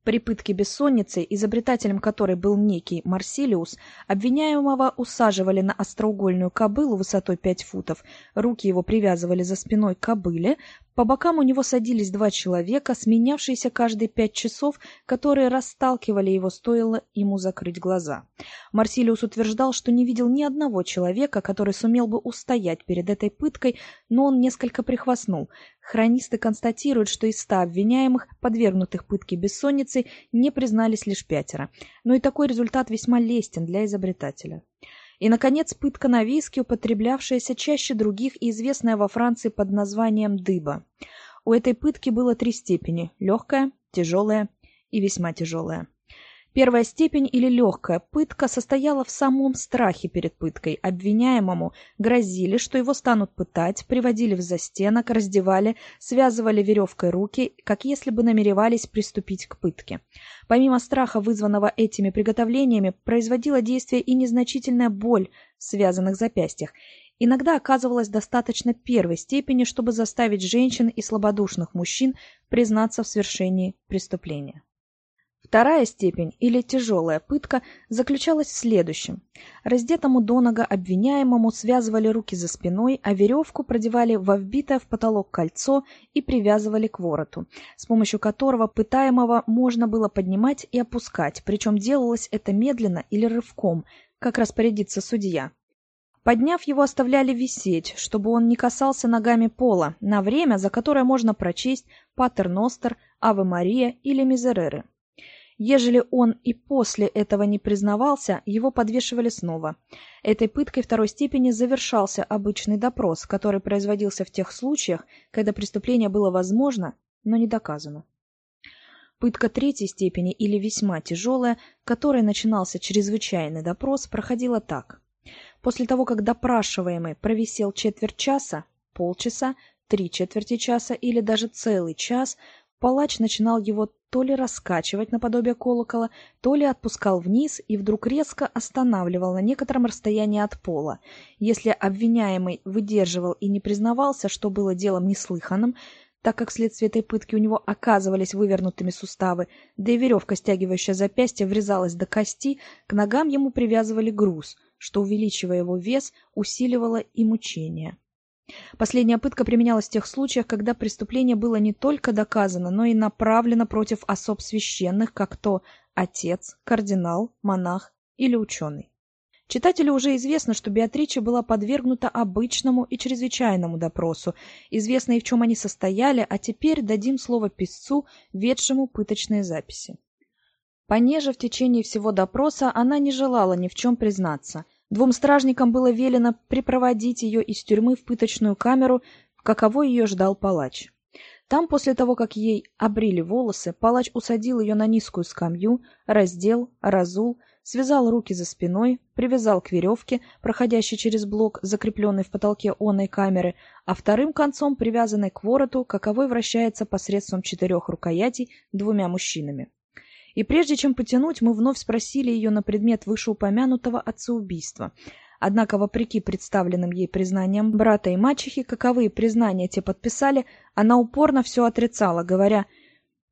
При пытке бессонницей, изобретателем которой был некий Марсилиус, обвиняемого усаживали на остроугольную кобылу высотой 5 футов, руки его привязывали за спиной к кобыле, по бокам у него садились два человека, сменявшиеся каждые пять часов, которые расталкивали его, стоило ему закрыть глаза. Марсилиус утверждал, что не видел ни одного человека, который сумел бы устоять перед этой пыткой, но он несколько прихвастнул. Хронисты констатируют, что из ста обвиняемых, подвергнутых пытке бессонницей, не признались лишь пятеро. Но и такой результат весьма лестен для изобретателя. И, наконец, пытка на виске, употреблявшаяся чаще других и известная во Франции под названием дыба. У этой пытки было три степени – легкая, тяжелая и весьма тяжелая. Первая степень или легкая пытка состояла в самом страхе перед пыткой. Обвиняемому грозили, что его станут пытать, приводили в застенок, раздевали, связывали веревкой руки, как если бы намеревались приступить к пытке. Помимо страха, вызванного этими приготовлениями, производила действие и незначительная боль в связанных запястьях. Иногда оказывалось достаточно первой степени, чтобы заставить женщин и слабодушных мужчин признаться в свершении преступления. Вторая степень, или тяжелая пытка, заключалась в следующем. Раздетому до нога обвиняемому связывали руки за спиной, а веревку продевали во вбитое в потолок кольцо и привязывали к вороту, с помощью которого пытаемого можно было поднимать и опускать, причем делалось это медленно или рывком, как распорядится судья. Подняв его, оставляли висеть, чтобы он не касался ногами пола, на время, за которое можно прочесть «Патер Ностер», «Аве Мария» или «Мизереры». Ежели он и после этого не признавался, его подвешивали снова. Этой пыткой второй степени завершался обычный допрос, который производился в тех случаях, когда преступление было возможно, но не доказано. Пытка третьей степени или весьма тяжелая, которой начинался чрезвычайный допрос, проходила так. После того, как допрашиваемый провисел четверть часа, полчаса, три четверти часа или даже целый час, Палач начинал его то ли раскачивать наподобие колокола, то ли отпускал вниз и вдруг резко останавливал на некотором расстоянии от пола. Если обвиняемый выдерживал и не признавался, что было делом неслыханным, так как вследствие этой пытки у него оказывались вывернутыми суставы, да и веревка, стягивающая запястье, врезалась до кости, к ногам ему привязывали груз, что, увеличивая его вес, усиливало и мучение. Последняя пытка применялась в тех случаях, когда преступление было не только доказано, но и направлено против особ священных, как то отец, кардинал, монах или ученый. Читателю уже известно, что Беатрича была подвергнута обычному и чрезвычайному допросу. Известно и в чем они состояли, а теперь дадим слово писцу, ведшему пыточные записи. Понеже в течение всего допроса она не желала ни в чем признаться. Двум стражникам было велено припроводить ее из тюрьмы в пыточную камеру, каковой ее ждал палач. Там, после того, как ей обрили волосы, палач усадил ее на низкую скамью, раздел, разул, связал руки за спиной, привязал к веревке, проходящей через блок, закрепленный в потолке онной камеры, а вторым концом привязанной к вороту, каковой вращается посредством четырех рукоятей двумя мужчинами. И прежде чем потянуть, мы вновь спросили ее на предмет вышеупомянутого отцеубийства — Однако, вопреки представленным ей признаниям брата и мачехи, каковые признания те подписали, она упорно все отрицала, говоря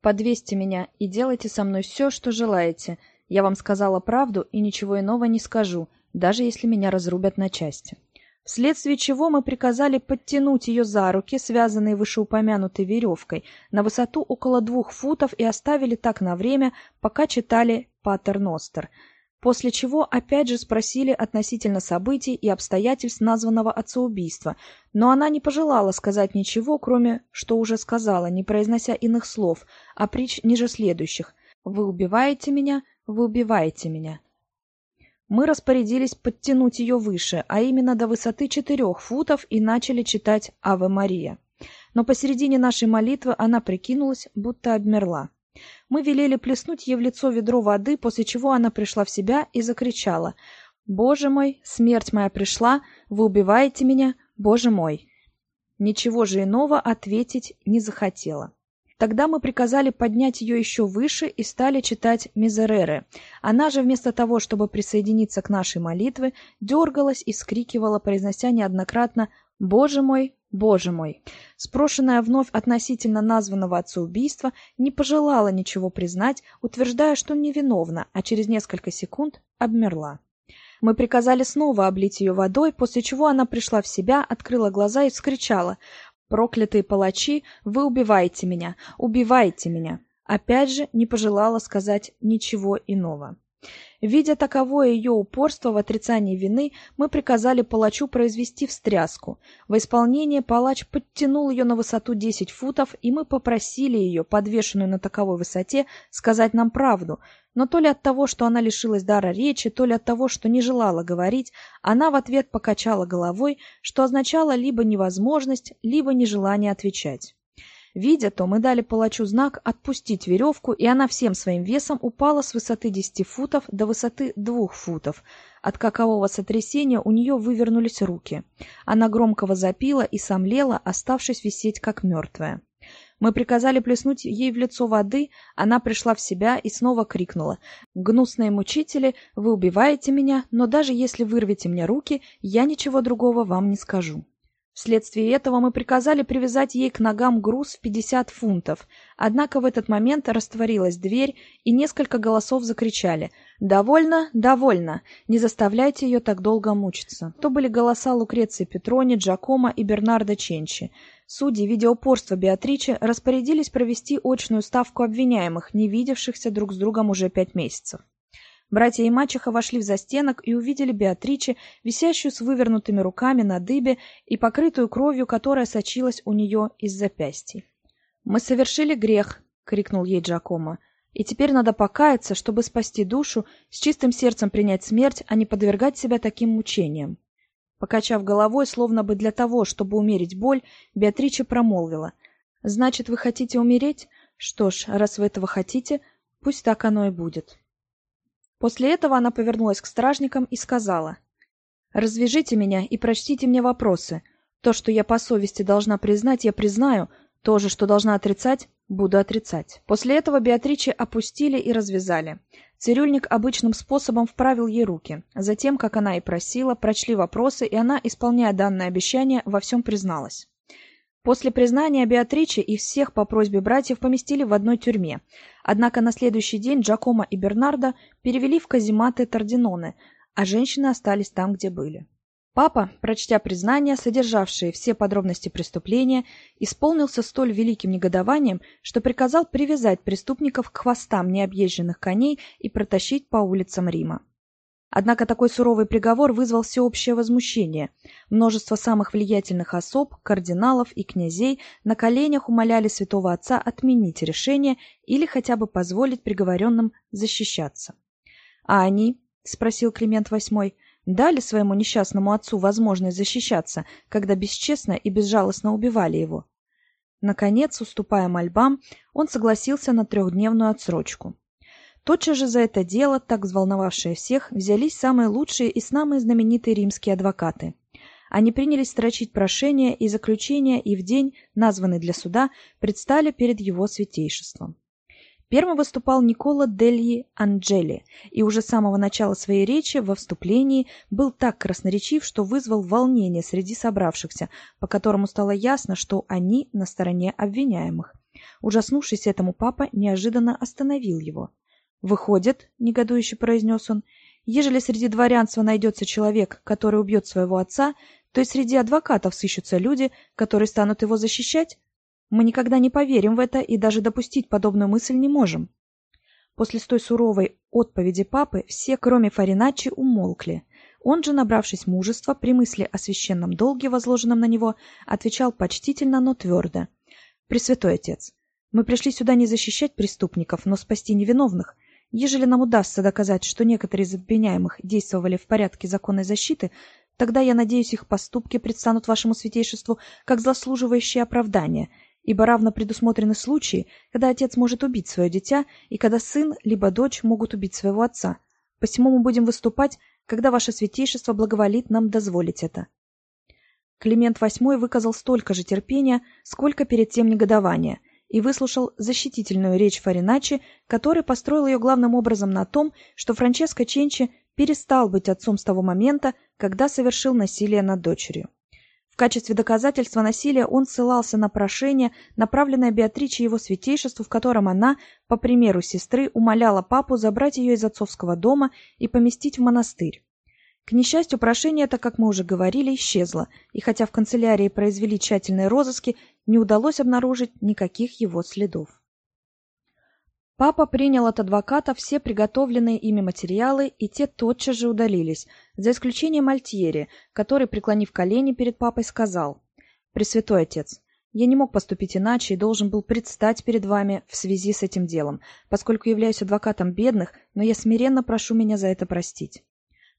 «Подвесьте меня и делайте со мной все, что желаете. Я вам сказала правду и ничего иного не скажу, даже если меня разрубят на части». Вследствие чего мы приказали подтянуть ее за руки, связанные вышеупомянутой веревкой, на высоту около двух футов и оставили так на время, пока читали «Патер Ностер», после чего опять же спросили относительно событий и обстоятельств названного отцеубийства, но она не пожелала сказать ничего, кроме что уже сказала, не произнося иных слов, а притч ниже следующих «Вы убиваете меня, вы убиваете меня». Мы распорядились подтянуть ее выше, а именно до высоты четырех футов и начали читать «Аве Мария». Но посередине нашей молитвы она прикинулась, будто обмерла. Мы велели плеснуть ей в лицо ведро воды, после чего она пришла в себя и закричала «Боже мой, смерть моя пришла, вы убиваете меня, Боже мой!» Ничего же иного ответить не захотела. Тогда мы приказали поднять ее еще выше и стали читать Мизереры. Она же вместо того, чтобы присоединиться к нашей молитве, дергалась и скрикивала, произнося неоднократно «Боже мой, Боже мой! Спрошенная вновь относительно названного отца не пожелала ничего признать, утверждая, что невиновна, а через несколько секунд обмерла. Мы приказали снова облить ее водой, после чего она пришла в себя, открыла глаза и вскричала «Проклятые палачи, вы убиваете меня! Убиваете меня!» Опять же не пожелала сказать ничего иного. Видя таковое ее упорство в отрицании вины, мы приказали палачу произвести встряску. В исполнение палач подтянул ее на высоту 10 футов, и мы попросили ее, подвешенную на таковой высоте, сказать нам правду. Но то ли от того, что она лишилась дара речи, то ли от того, что не желала говорить, она в ответ покачала головой, что означало либо невозможность, либо нежелание отвечать. Видя то, мы дали палачу знак отпустить веревку, и она всем своим весом упала с высоты 10 футов до высоты 2 футов. От какового сотрясения у нее вывернулись руки. Она громко возопила и сомлела, оставшись висеть как мертвая. Мы приказали плеснуть ей в лицо воды, она пришла в себя и снова крикнула. «Гнусные мучители, вы убиваете меня, но даже если вырвете мне руки, я ничего другого вам не скажу». Вследствие этого мы приказали привязать ей к ногам груз в 50 фунтов. Однако в этот момент растворилась дверь, и несколько голосов закричали «Довольно, довольно! Не заставляйте ее так долго мучиться!» То были голоса Лукреции Петрони, Джакома и Бернарда Ченчи. Судьи, видя упорство Беатричи, распорядились провести очную ставку обвиняемых, не видевшихся друг с другом уже пять месяцев. Братья и мачеха вошли в застенок и увидели Беатриче, висящую с вывернутыми руками на дыбе и покрытую кровью, которая сочилась у нее из запястья. «Мы совершили грех!» — крикнул ей Джакомо. «И теперь надо покаяться, чтобы спасти душу, с чистым сердцем принять смерть, а не подвергать себя таким мучениям». Покачав головой, словно бы для того, чтобы умерить боль, Беатриче промолвила. «Значит, вы хотите умереть? Что ж, раз вы этого хотите, пусть так оно и будет». После этого она повернулась к стражникам и сказала, «Развяжите меня и прочтите мне вопросы. То, что я по совести должна признать, я признаю, то же, что должна отрицать, буду отрицать». После этого Беатриче опустили и развязали. Цирюльник обычным способом вправил ей руки. Затем, как она и просила, прочли вопросы, и она, исполняя данное обещание, во всем призналась. После признания Беатричи их всех по просьбе братьев поместили в одной тюрьме. Однако на следующий день Джакомо и Бернардо перевели в казематы Тардиноны, а женщины остались там, где были. Папа, прочтя признания, содержавшие все подробности преступления, исполнился столь великим негодованием, что приказал привязать преступников к хвостам необъезженных коней и протащить по улицам Рима. Однако такой суровый приговор вызвал всеобщее возмущение. Множество самых влиятельных особ, кардиналов и князей на коленях умоляли святого отца отменить решение или хотя бы позволить приговоренным защищаться. «А они?» — спросил Климент VIII. «Дали своему несчастному отцу возможность защищаться, когда бесчестно и безжалостно убивали его?» Наконец, уступая мольбам, он согласился на трехдневную отсрочку. Тотчас же за это дело, так взволновавшее всех, взялись самые лучшие и самые знаменитые римские адвокаты. Они принялись строчить прошения и заключения и в день, названный для суда, предстали перед его святейшеством. Первым выступал Никола Дельи Анджели, и уже с самого начала своей речи во вступлении был так красноречив, что вызвал волнение среди собравшихся, по которому стало ясно, что они на стороне обвиняемых. Ужаснувшись этому, папа неожиданно остановил его. «Выходит, — негодующе произнес он, — ежели среди дворянства найдется человек, который убьет своего отца, то и среди адвокатов сыщутся люди, которые станут его защищать? Мы никогда не поверим в это и даже допустить подобную мысль не можем». После той суровой отповеди папы все, кроме Фариначи, умолкли. Он же, набравшись мужества, при мысли о священном долге, возложенном на него, отвечал почтительно, но твердо. «Пресвятой отец, мы пришли сюда не защищать преступников, но спасти невиновных. Ежели нам удастся доказать, что некоторые из обвиняемых действовали в порядке законной защиты, тогда, я надеюсь, их поступки предстанут вашему святейшеству как заслуживающие оправдания, ибо равно предусмотрены случаи, когда отец может убить свое дитя и когда сын либо дочь могут убить своего отца. Посему мы будем выступать, когда ваше святейшество благоволит нам дозволить это. Климент VIII выказал столько же терпения, сколько перед тем негодования – и выслушал защитительную речь Фариначи, который построил ее главным образом на том, что Франческо Ченчи перестал быть отцом с того момента, когда совершил насилие над дочерью. В качестве доказательства насилия он ссылался на прошение, направленное Беатриче его святейшеству, в котором она, по примеру сестры, умоляла папу забрать ее из отцовского дома и поместить в монастырь. К несчастью, прошение это, как мы уже говорили, исчезло, и хотя в канцелярии произвели тщательные розыски, не удалось обнаружить никаких его следов. Папа принял от адвоката все приготовленные ими материалы, и те тотчас же удалились, за исключением Альтьери, который, преклонив колени перед папой, сказал «Пресвятой отец, я не мог поступить иначе и должен был предстать перед вами в связи с этим делом, поскольку являюсь адвокатом бедных, но я смиренно прошу меня за это простить».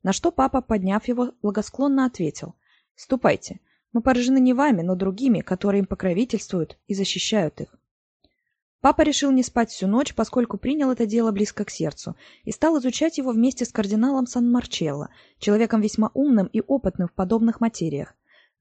На что папа, подняв его, благосклонно ответил. «Ступайте. Мы поражены не вами, но другими, которые им покровительствуют и защищают их». Папа решил не спать всю ночь, поскольку принял это дело близко к сердцу, и стал изучать его вместе с кардиналом Сан-Марчелло, человеком весьма умным и опытным в подобных материях.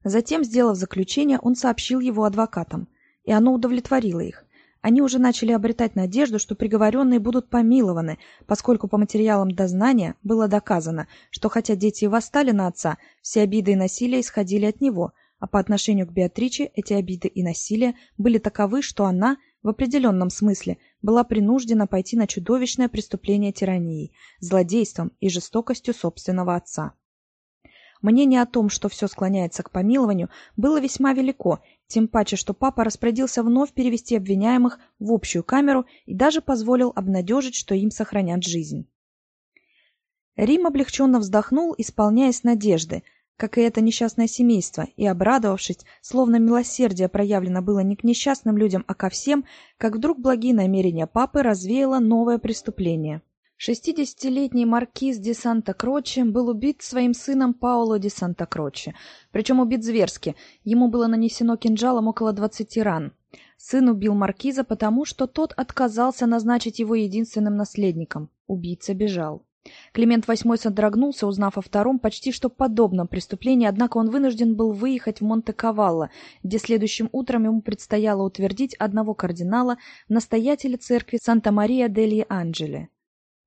Затем, сделав заключение, он сообщил его адвокатам, и оно удовлетворило их. Они уже начали обретать надежду, что приговоренные будут помилованы, поскольку по материалам дознания было доказано, что хотя дети и восстали на отца, все обиды и насилие исходили от него, а по отношению к Беатриче эти обиды и насилие были таковы, что она, в определенном смысле, была принуждена пойти на чудовищное преступление тирании, злодейством и жестокостью собственного отца. Мнение о том, что все склоняется к помилованию, было весьма велико, тем паче, что папа распорядился вновь перевести обвиняемых в общую камеру и даже позволил обнадежить, что им сохранят жизнь. Рим облегченно вздохнул, исполняясь надежды, как и это несчастное семейство, и, обрадовавшись, словно милосердие проявлено было не к несчастным людям, а ко всем, как вдруг благие намерения папы развеяло новое преступление. Шестидесятилетний маркиз де Санта-Кроче был убит своим сыном Паоло де Санта-Кроче, причем убит зверски, ему было нанесено кинжалом около двадцати ран. Сын убил маркиза потому, что тот отказался назначить его единственным наследником. Убийца бежал. Климент VIII содрогнулся, узнав о втором почти что подобном преступлении, однако он вынужден был выехать в Монте-Кавалло, где следующим утром ему предстояло утвердить одного кардинала в настоятеле церкви Санта-Мария дельи Анджеле.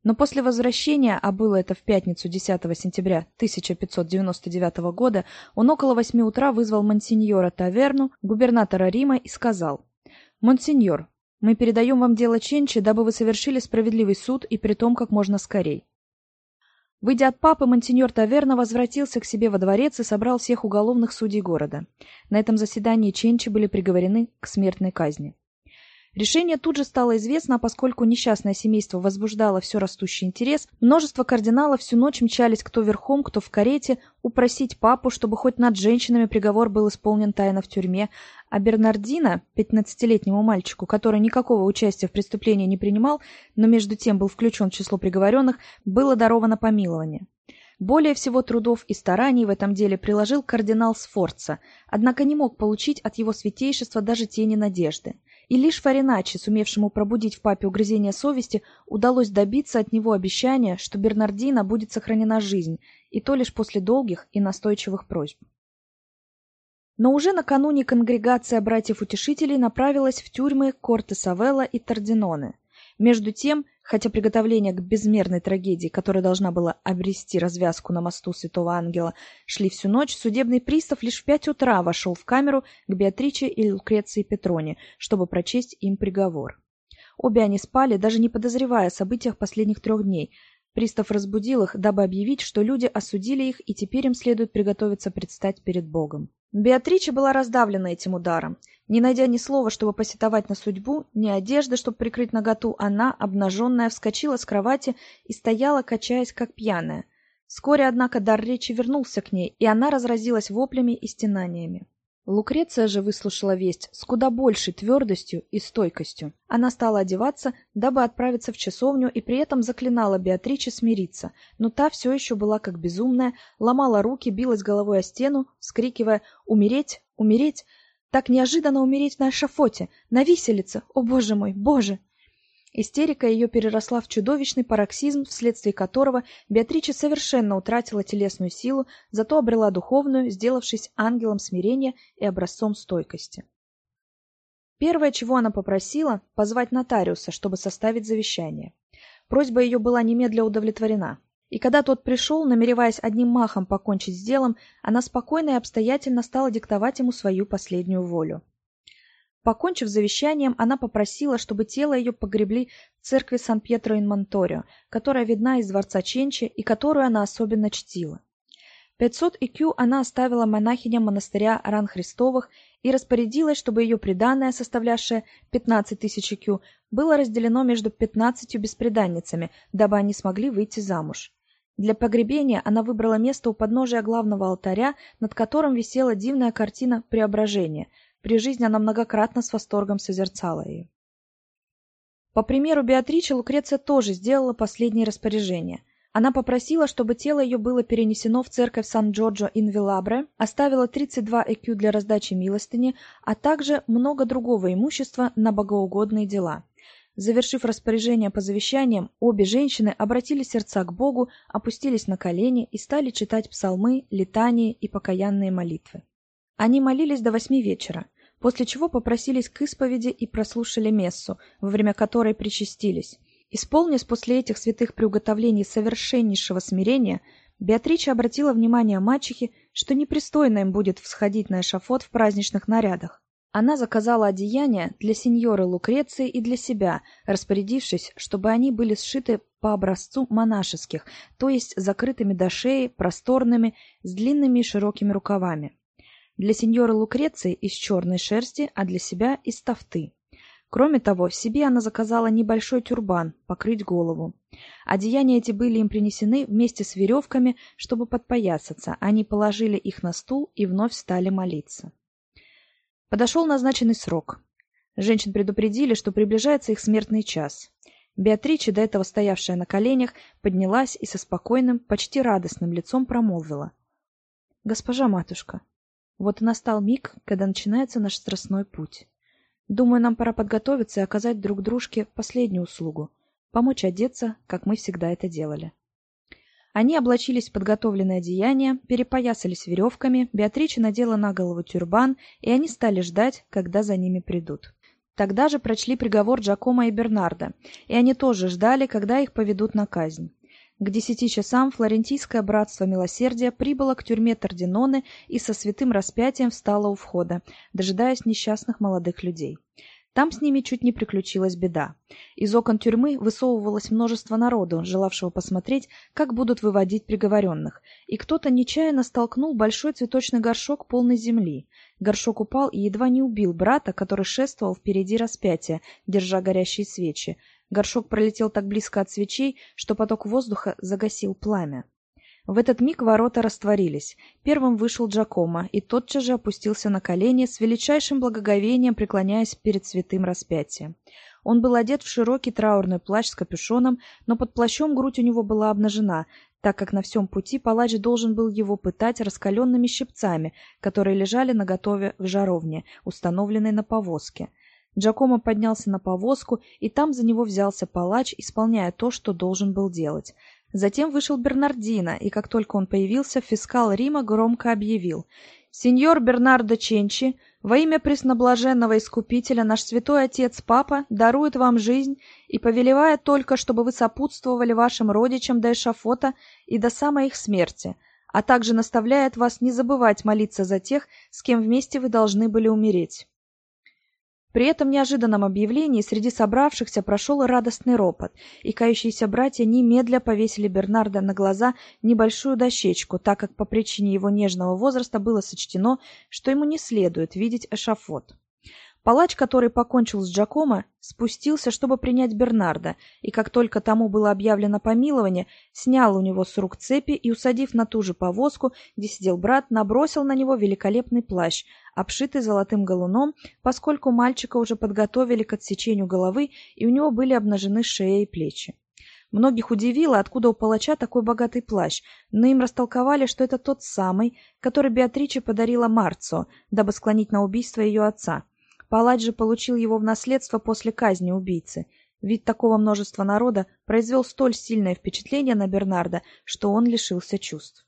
Но после возвращения, а было это в пятницу 10 сентября 1599 года, он около восьми утра вызвал монсеньора Таверну, губернатора Рима, и сказал «Монсеньор, мы передаем вам дело Ченчи, дабы вы совершили справедливый суд и при том как можно скорей». Выйдя от папы, монсеньор Таверна возвратился к себе во дворец и собрал всех уголовных судей города. На этом заседании Ченчи были приговорены к смертной казни. Решение тут же стало известно, а поскольку несчастное семейство возбуждало все растущий интерес, множество кардиналов всю ночь мчались кто верхом, кто в карете, упросить папу, чтобы хоть над женщинами приговор был исполнен тайно в тюрьме, а Бернардино, 15-летнему мальчику, который никакого участия в преступлении не принимал, но между тем был включен в число приговоренных, было даровано помилование. Более всего трудов и стараний в этом деле приложил кардинал Сфорца, однако не мог получить от его святейшества даже тени надежды. И лишь Фариначи, сумевшему пробудить в папе угрызение совести, удалось добиться от него обещания, что Бернардино будет сохранена жизнь, и то лишь после долгих и настойчивых просьб. Но уже накануне конгрегация братьев-утешителей направилась в тюрьмы Корте Савелла и Тардиноне. Между тем, хотя приготовления к безмерной трагедии, которая должна была обрести развязку на мосту Святого Ангела, шли всю ночь, судебный пристав лишь в пять утра вошел в камеру к Беатриче и Лукреции Петроне, чтобы прочесть им приговор. Обе они спали, даже не подозревая о событиях последних трех дней. Пристав разбудил их, дабы объявить, что люди осудили их, и теперь им следует приготовиться предстать перед Богом. Беатрича была раздавлена этим ударом. Не найдя ни слова, чтобы посетовать на судьбу, ни одежды, чтобы прикрыть наготу, она, обнаженная, вскочила с кровати и стояла, качаясь, как пьяная. Вскоре, однако, дар речи вернулся к ней, и она разразилась воплями и стенаниями. Лукреция же выслушала весть с куда большей твердостью и стойкостью. Она стала одеваться, дабы отправиться в часовню, и при этом заклинала Беатриче смириться, но та все еще была как безумная, ломала руки, билась головой о стену, вскрикивая «Умереть! Умереть! Так неожиданно умереть на эшафоте! На виселице! О, боже мой, боже!» Истерика ее переросла в чудовищный пароксизм, вследствие которого Беатрича совершенно утратила телесную силу, зато обрела духовную, сделавшись ангелом смирения и образцом стойкости. Первое, чего она попросила, позвать нотариуса, чтобы составить завещание. Просьба ее была немедля удовлетворена. И когда тот пришел, намереваясь одним махом покончить с делом, она спокойно и обстоятельно стала диктовать ему свою последнюю волю. Покончив с завещанием, она попросила, чтобы тело ее погребли в церкви Сан-Пьетро-ин-Монторио, которая видна из дворца Ченчи и которую она особенно чтила. 500 икю она оставила монахиням монастыря Ран Христовых и распорядилась, чтобы ее приданое, составлявшее 15 тысяч икю, было разделено между 15 бесприданницами, дабы они смогли выйти замуж. Для погребения она выбрала место у подножия главного алтаря, над которым висела дивная картина Преображения – при жизни она многократно с восторгом созерцала ее. По примеру Беатричи, Лукреция тоже сделала последние распоряжения. Она попросила, чтобы тело ее было перенесено в церковь Сан-Джорджо-ин-Вилабре, оставила 32 ЭКЮ для раздачи милостыни, а также много другого имущества на богоугодные дела. Завершив распоряжение по завещаниям, обе женщины обратили сердца к Богу, опустились на колени и стали читать псалмы, летания и покаянные молитвы. Они молились до восьми вечера, после чего попросились к исповеди и прослушали мессу, во время которой причастились. Исполнив после этих святых приуготовлений совершеннейшего смирения, Беатрича обратила внимание мачехи, что непристойно им будет всходить на эшафот в праздничных нарядах. Она заказала одеяния для сеньоры Лукреции и для себя, распорядившись, чтобы они были сшиты по образцу монашеских, то есть закрытыми до шеи, просторными, с длинными и широкими рукавами. Для сеньора Лукреции из черной шерсти, а для себя из тафты. Кроме того, себе она заказала небольшой тюрбан, покрыть голову. Одеяния эти были им принесены вместе с веревками, чтобы подпоясаться. Они положили их на стул и вновь стали молиться. Подошел назначенный срок. Женщин предупредили, что приближается их смертный час. Беатрича, до этого стоявшая на коленях, поднялась и со спокойным, почти радостным лицом промолвила. «Госпожа матушка, вот и настал миг, когда начинается наш страстной путь. Думаю, нам пора подготовиться и оказать друг дружке последнюю услугу — помочь одеться, как мы всегда это делали. Они облачились в подготовленное одеяние, перепоясались веревками, Беатрича надела на голову тюрбан, и они стали ждать, когда за ними придут. Тогда же прочли приговор Джакома и Бернарда, и они тоже ждали, когда их поведут на казнь. К десяти часам Флорентийское братство милосердия прибыло к тюрьме Тардиноне и со святым распятием встало у входа, дожидаясь несчастных молодых людей. Там с ними чуть не приключилась беда. Из окон тюрьмы высовывалось множество народу, желавшего посмотреть, как будут выводить приговоренных, и кто-то нечаянно столкнул большой цветочный горшок полной земли. Горшок упал и едва не убил брата, который шествовал впереди распятия, держа горящие свечи. Горшок пролетел так близко от свечей, что поток воздуха загасил пламя. В этот миг ворота растворились. Первым вышел Джакомо и тотчас же опустился на колени, с величайшим благоговением преклоняясь перед святым распятием. Он был одет в широкий траурный плащ с капюшоном, но под плащом грудь у него была обнажена, так как на всем пути палач должен был его пытать раскаленными щипцами, которые лежали наготове в жаровне, установленной на повозке. Джакомо поднялся на повозку, и там за него взялся палач, исполняя то, что должен был делать. Затем вышел Бернардино, и как только он появился, фискал Рима громко объявил «Сеньор Бернардо Ченчи, во имя пресноблаженного Искупителя наш святой отец Папа дарует вам жизнь и повелевает только, чтобы вы сопутствовали вашим родичам до эшафота и до самой их смерти, а также наставляет вас не забывать молиться за тех, с кем вместе вы должны были умереть». При этом неожиданном объявлении среди собравшихся прошел радостный ропот, и кающиеся братья немедля повесили Бернарда на глаза небольшую дощечку, так как по причине его нежного возраста было сочтено, что ему не следует видеть эшафот. Палач, который покончил с Джакомо, спустился, чтобы принять Бернарда, и как только тому было объявлено помилование, снял у него с рук цепи и, усадив на ту же повозку, где сидел брат, набросил на него великолепный плащ, обшитый золотым галуном, поскольку мальчика уже подготовили к отсечению головы, и у него были обнажены шея и плечи. Многих удивило, откуда у палача такой богатый плащ, но им растолковали, что это тот самый, который Беатриче подарила Марцо, дабы склонить на убийство ее отца. Палач же получил его в наследство после казни убийцы. Вид такого множества народа произвел столь сильное впечатление на Бернарда, что он лишился чувств.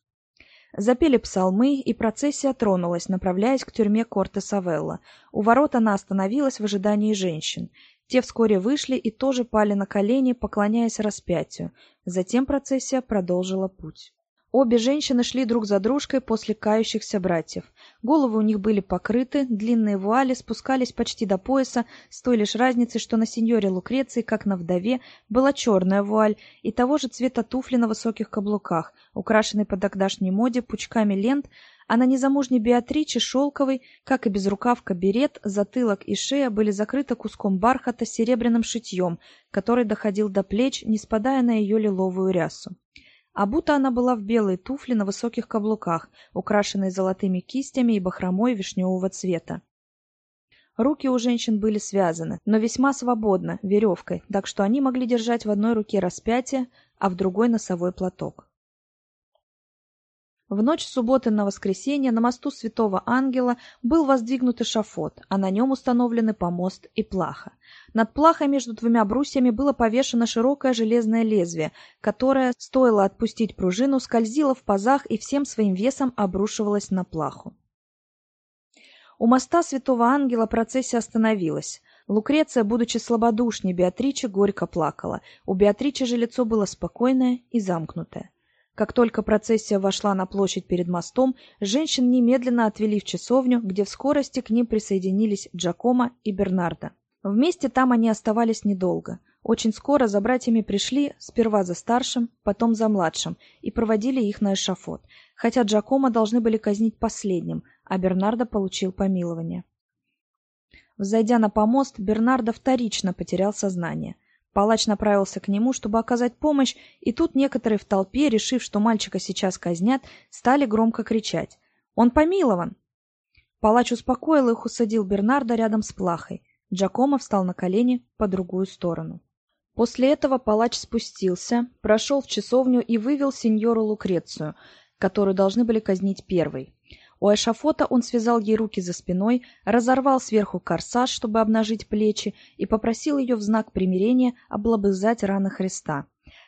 Запели псалмы, и процессия тронулась, направляясь к тюрьме Корте Савелла. У ворот она остановилась в ожидании женщин. Те вскоре вышли и тоже пали на колени, поклоняясь распятию. Затем процессия продолжила путь. Обе женщины шли друг за дружкой после кающихся братьев. Головы у них были покрыты, длинные вуали спускались почти до пояса, с той лишь разницей, что на сеньоре Лукреции, как на вдове, была черная вуаль и того же цвета туфли на высоких каблуках, украшенной по тогдашней моде пучками лент, а на незамужней Беатриче шелковый, как и безрукавка берет, затылок и шея были закрыты куском бархата с серебряным шитьем, который доходил до плеч, не спадая на ее лиловую рясу. А будто она была в белые туфли на высоких каблуках, украшенные золотыми кистями и бахромой вишневого цвета. Руки у женщин были связаны, но весьма свободно, веревкой, так что они могли держать в одной руке распятие, а в другой носовой платок. В ночь субботы на воскресенье на мосту Святого Ангела был воздвигнут эшафот, а на нем установлены помост и плаха. Над плахой между двумя брусьями было повешено широкое железное лезвие, которое, стоило отпустить пружину, скользило в пазах и всем своим весом обрушивалось на плаху. У моста Святого Ангела процессия остановилась. Лукреция, будучи слабодушней Беатриче, горько плакала. У Беатриче же лицо было спокойное и замкнутое. Как только процессия вошла на площадь перед мостом, женщин немедленно отвели в часовню, где в скорости к ним присоединились Джакомо и Бернардо. Вместе там они оставались недолго. Очень скоро за братьями пришли, сперва за старшим, потом за младшим, и проводили их на эшафот, хотя Джакомо должны были казнить последним, а Бернардо получил помилование. Взойдя на помост, Бернардо вторично потерял сознание – Палач направился к нему, чтобы оказать помощь, и тут некоторые в толпе, решив, что мальчика сейчас казнят, стали громко кричать. «Он помилован!» Палач успокоил их, усадил Бернарда рядом с плахой. Джакомо встал на колени по другую сторону. После этого палач спустился, прошел в часовню и вывел сеньору Лукрецию, которую должны были казнить первой. У эшафота он связал ей руки за спиной, разорвал сверху корсаж, чтобы обнажить плечи, и попросил ее в знак примирения облобызать раны Христа.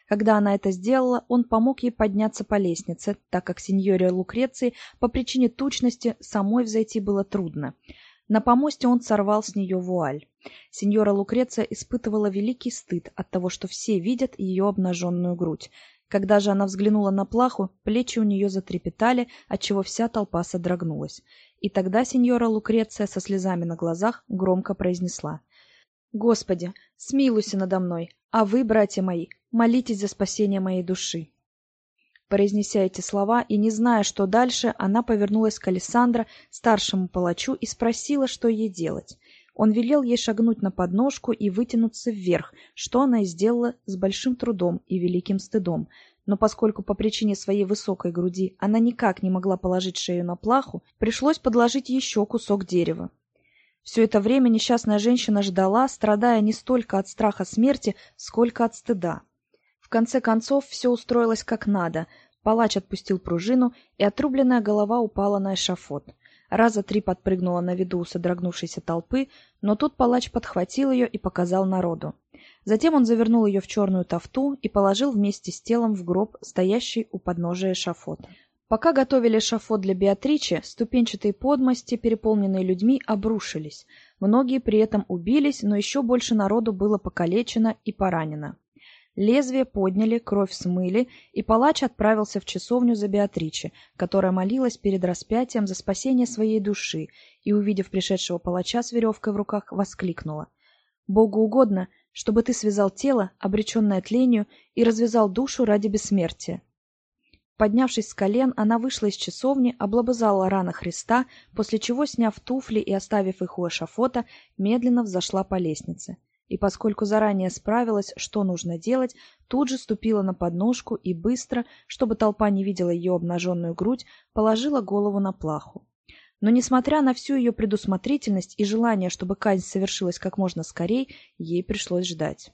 Когда она это сделала, он помог ей подняться по лестнице, так как сеньоре Лукреции по причине тучности самой взойти было трудно. На помосте он сорвал с нее вуаль. Сеньора Лукреция испытывала великий стыд от того, что все видят ее обнаженную грудь. Когда же она взглянула на плаху, плечи у нее затрепетали, отчего вся толпа содрогнулась. И тогда сеньора Лукреция со слезами на глазах громко произнесла. Господи, смилуйся надо мной, а вы, братья мои, молитесь за спасение моей души. Произнеся эти слова и не зная, что дальше, она повернулась к Александра, старшему палачу, и спросила, что ей делать. Он велел ей шагнуть на подножку и вытянуться вверх, что она и сделала с большим трудом и великим стыдом. Но поскольку по причине своей высокой груди она никак не могла положить шею на плаху, пришлось подложить еще кусок дерева. Все это время несчастная женщина ждала, страдая не столько от страха смерти, сколько от стыда конце концов все устроилось как надо. Палач отпустил пружину, и отрубленная голова упала на эшафот. Раза три подпрыгнула на виду у содрогнувшейся толпы, но тут палач подхватил ее и показал народу. Затем он завернул ее в черную тафту и положил вместе с телом в гроб, стоящий у подножия эшафота. Пока готовили эшафот для Беатричи, ступенчатые подмости, переполненные людьми, обрушились. Многие при этом убились, но еще больше народу было покалечено и поранено. Лезвие подняли, кровь смыли, и палач отправился в часовню за Беатриче, которая молилась перед распятием за спасение своей души, и, увидев пришедшего палача с веревкой в руках, воскликнула. «Богу угодно, чтобы ты связал тело, обреченное тлению, и развязал душу ради бессмертия». Поднявшись с колен, она вышла из часовни, облобызала раны Христа, после чего, сняв туфли и оставив их у эшафота, медленно взошла по лестнице и поскольку заранее справилась, что нужно делать, тут же ступила на подножку и быстро, чтобы толпа не видела ее обнаженную грудь, положила голову на плаху. Но, несмотря на всю ее предусмотрительность и желание, чтобы казнь совершилась как можно скорее, ей пришлось ждать.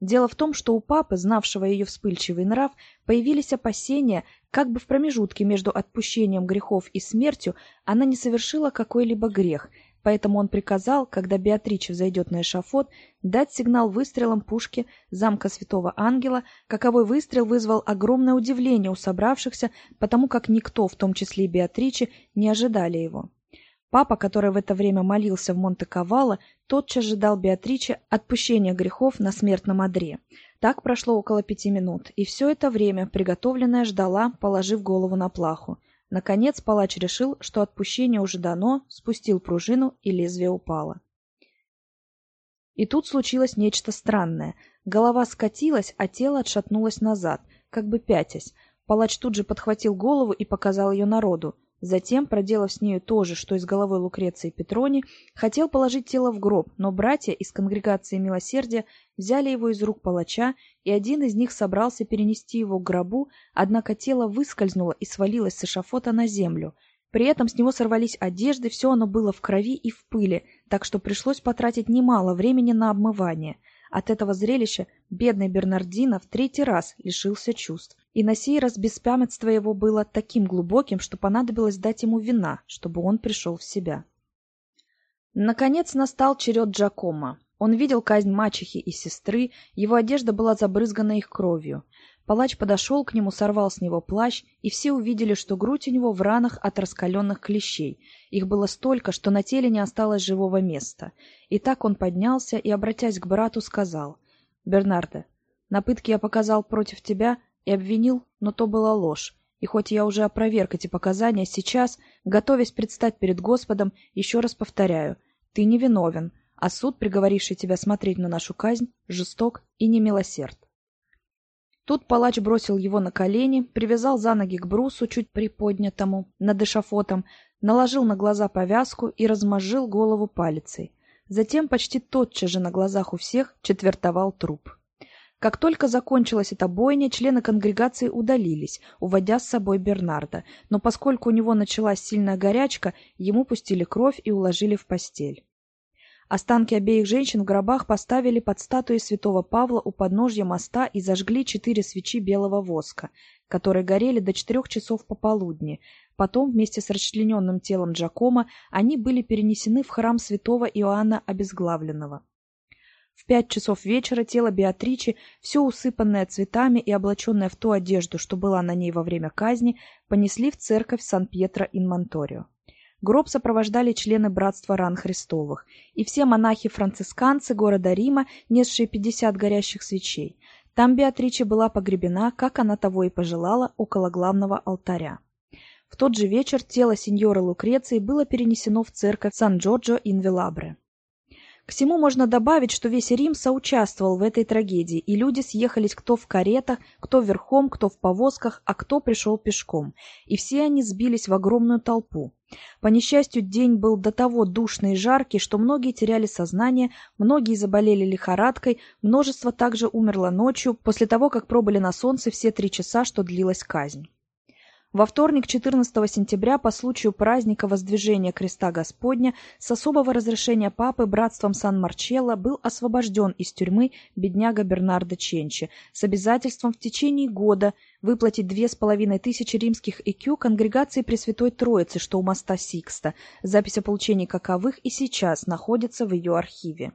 Дело в том, что у папы, знавшего ее вспыльчивый нрав, появились опасения, как бы в промежутке между отпущением грехов и смертью она не совершила какой-либо грех, Поэтому он приказал, когда Беатрича взойдет на эшафот, дать сигнал выстрелом пушки замка Святого Ангела, каковой выстрел вызвал огромное удивление у собравшихся, потому как никто, в том числе и Беатриче, не ожидали его. Папа, который в это время молился в Монте-Кавало, тотчас же дал Беатриче отпущение грехов на смертном одре. Так прошло около пяти минут, и все это время приготовленная ждала, положив голову на плаху. Наконец палач решил, что отпущение уже дано, спустил пружину, и лезвие упало. И тут случилось нечто странное. Голова скатилась, а тело отшатнулось назад, как бы пятясь. Палач тут же подхватил голову и показал ее народу. Затем, проделав с нею то же, что и с головой Лукреции Петрони, хотел положить тело в гроб, но братья из конгрегации милосердия взяли его из рук палача, и один из них собрался перенести его к гробу, однако тело выскользнуло и свалилось с эшафота на землю. При этом с него сорвались одежды, все оно было в крови и в пыли, так что пришлось потратить немало времени на обмывание – от этого зрелища бедный Бернардино в третий раз лишился чувств. И на сей раз беспамятство его было таким глубоким, что понадобилось дать ему вина, чтобы он пришел в себя. Наконец настал черед Джакома. Он видел казнь мачехи и сестры, его одежда была забрызгана их кровью. Палач подошел к нему, сорвал с него плащ, и все увидели, что грудь у него в ранах от раскаленных клещей. Их было столько, что на теле не осталось живого места. И так он поднялся и, обратясь к брату, сказал, «Бернардо, на пытке я показал против тебя и обвинил, но то была ложь. И хоть я уже опроверг эти показания, сейчас, готовясь предстать перед Господом, еще раз повторяю, ты невиновен, а суд, приговоривший тебя смотреть на нашу казнь, жесток и немилосерд. Тут палач бросил его на колени, привязал за ноги к брусу, чуть приподнятому, над эшафотом, наложил на глаза повязку и размозжил голову палицей. Затем почти тотчас же на глазах у всех четвертовал труп. Как только закончилась эта бойня, члены конгрегации удалились, уводя с собой Бернарда, но поскольку у него началась сильная горячка, ему пустили кровь и уложили в постель. Останки обеих женщин в гробах поставили под статуей святого Павла у подножья моста и зажгли четыре свечи белого воска, которые горели до четырех часов пополудни. Потом, вместе с расчлененным телом Джакома, они были перенесены в храм святого Иоанна Обезглавленного. В пять часов вечера тело Беатричи, все усыпанное цветами и облаченное в ту одежду, что была на ней во время казни, понесли в церковь Сан-Пьетро-ин-Монторио. Гроб сопровождали члены Братства Ран Христовых и все монахи-францисканцы города Рима, несшие 50 горящих свечей. Там Беатриче была погребена, как она того и пожелала, около главного алтаря. В тот же вечер тело сеньора Лукреции было перенесено в церковь Сан-Джорджо ин Велабре. К всему можно добавить, что весь Рим соучаствовал в этой трагедии, и люди съехались кто в каретах, кто верхом, кто в повозках, а кто пришел пешком. И все они сбились в огромную толпу. По несчастью, день был до того душный и жаркий, что многие теряли сознание, многие заболели лихорадкой, множество также умерло ночью, после того, как пробыли на солнце все три часа, что длилась казнь. Во вторник, 14 сентября, по случаю праздника Воздвижения Креста Господня, с особого разрешения Папы братством Сан-Марчелло был освобожден из тюрьмы бедняга Бернардо Ченчи с обязательством в течение года выплатить две с половиной тысячи римских экю конгрегации Пресвятой Троицы, что у моста Сикста. Запись о получении каковых и сейчас находится в ее архиве.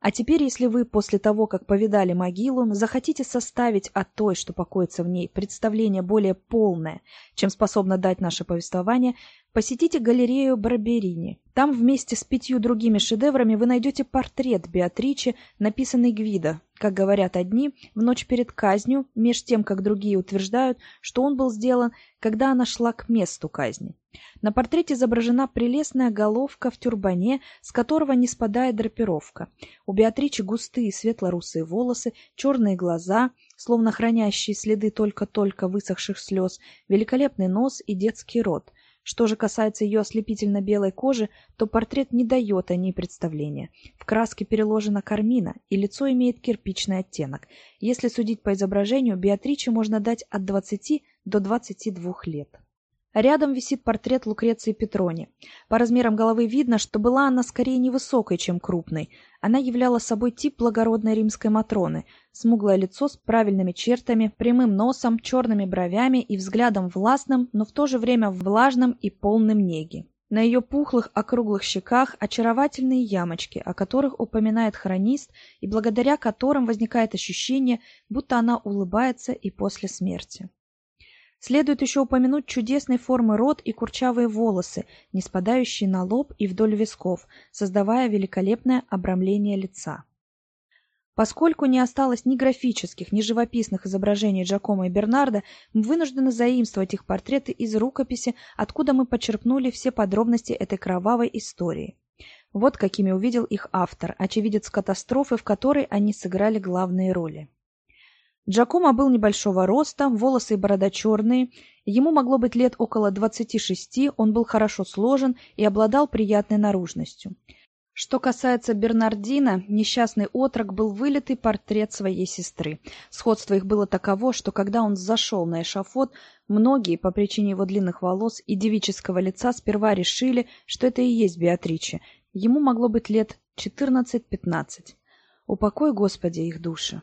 А теперь, если вы после того, как повидали могилу, захотите составить о той, что покоится в ней, представление более полное, чем способно дать наше повествование, посетите галерею Барберини. Там вместе с пятью другими шедеврами вы найдете портрет Беатричи, написанный Гвидо, как говорят одни, в ночь перед казнью, меж тем, как другие утверждают, что он был сделан, когда она шла к месту казни. На портрете изображена прелестная головка в тюрбане, с которого не спадает драпировка. У Беатричи густые светло-русые волосы, черные глаза, словно хранящие следы только-только высохших слез, великолепный нос и детский рот. Что же касается ее ослепительно-белой кожи, то портрет не дает о ней представления. В краске переложена кармина, и лицо имеет кирпичный оттенок. Если судить по изображению, Беатриче можно дать от 20 до 22 лет. Рядом висит портрет Лукреции Петрони. По размерам головы видно, что была она скорее невысокой, чем крупной. Она являла собой тип благородной римской Матроны. Смуглое лицо с правильными чертами, прямым носом, черными бровями и взглядом властным, но в то же время влажным и полным неги. На ее пухлых округлых щеках очаровательные ямочки, о которых упоминает хронист и благодаря которым возникает ощущение, будто она улыбается и после смерти. Следует еще упомянуть чудесной формы рот и курчавые волосы, не спадающие на лоб и вдоль висков, создавая великолепное обрамление лица. Поскольку не осталось ни графических, ни живописных изображений Джакомо и Бернарда, мы вынуждены заимствовать их портреты из рукописи, откуда мы почерпнули все подробности этой кровавой истории. Вот какими увидел их автор, очевидец катастрофы, в которой они сыграли главные роли. Джакомо был небольшого роста, волосы и борода черные, ему могло быть лет около 26, он был хорошо сложен и обладал приятной наружностью. Что касается Бернардина, несчастный отрок был вылитый портрет своей сестры. Сходство их было таково, что когда он зашел на эшафот, многие, по причине его длинных волос и девического лица, сперва решили, что это и есть Беатриче. Ему могло быть лет 14-15. Упокой, Господи, их души.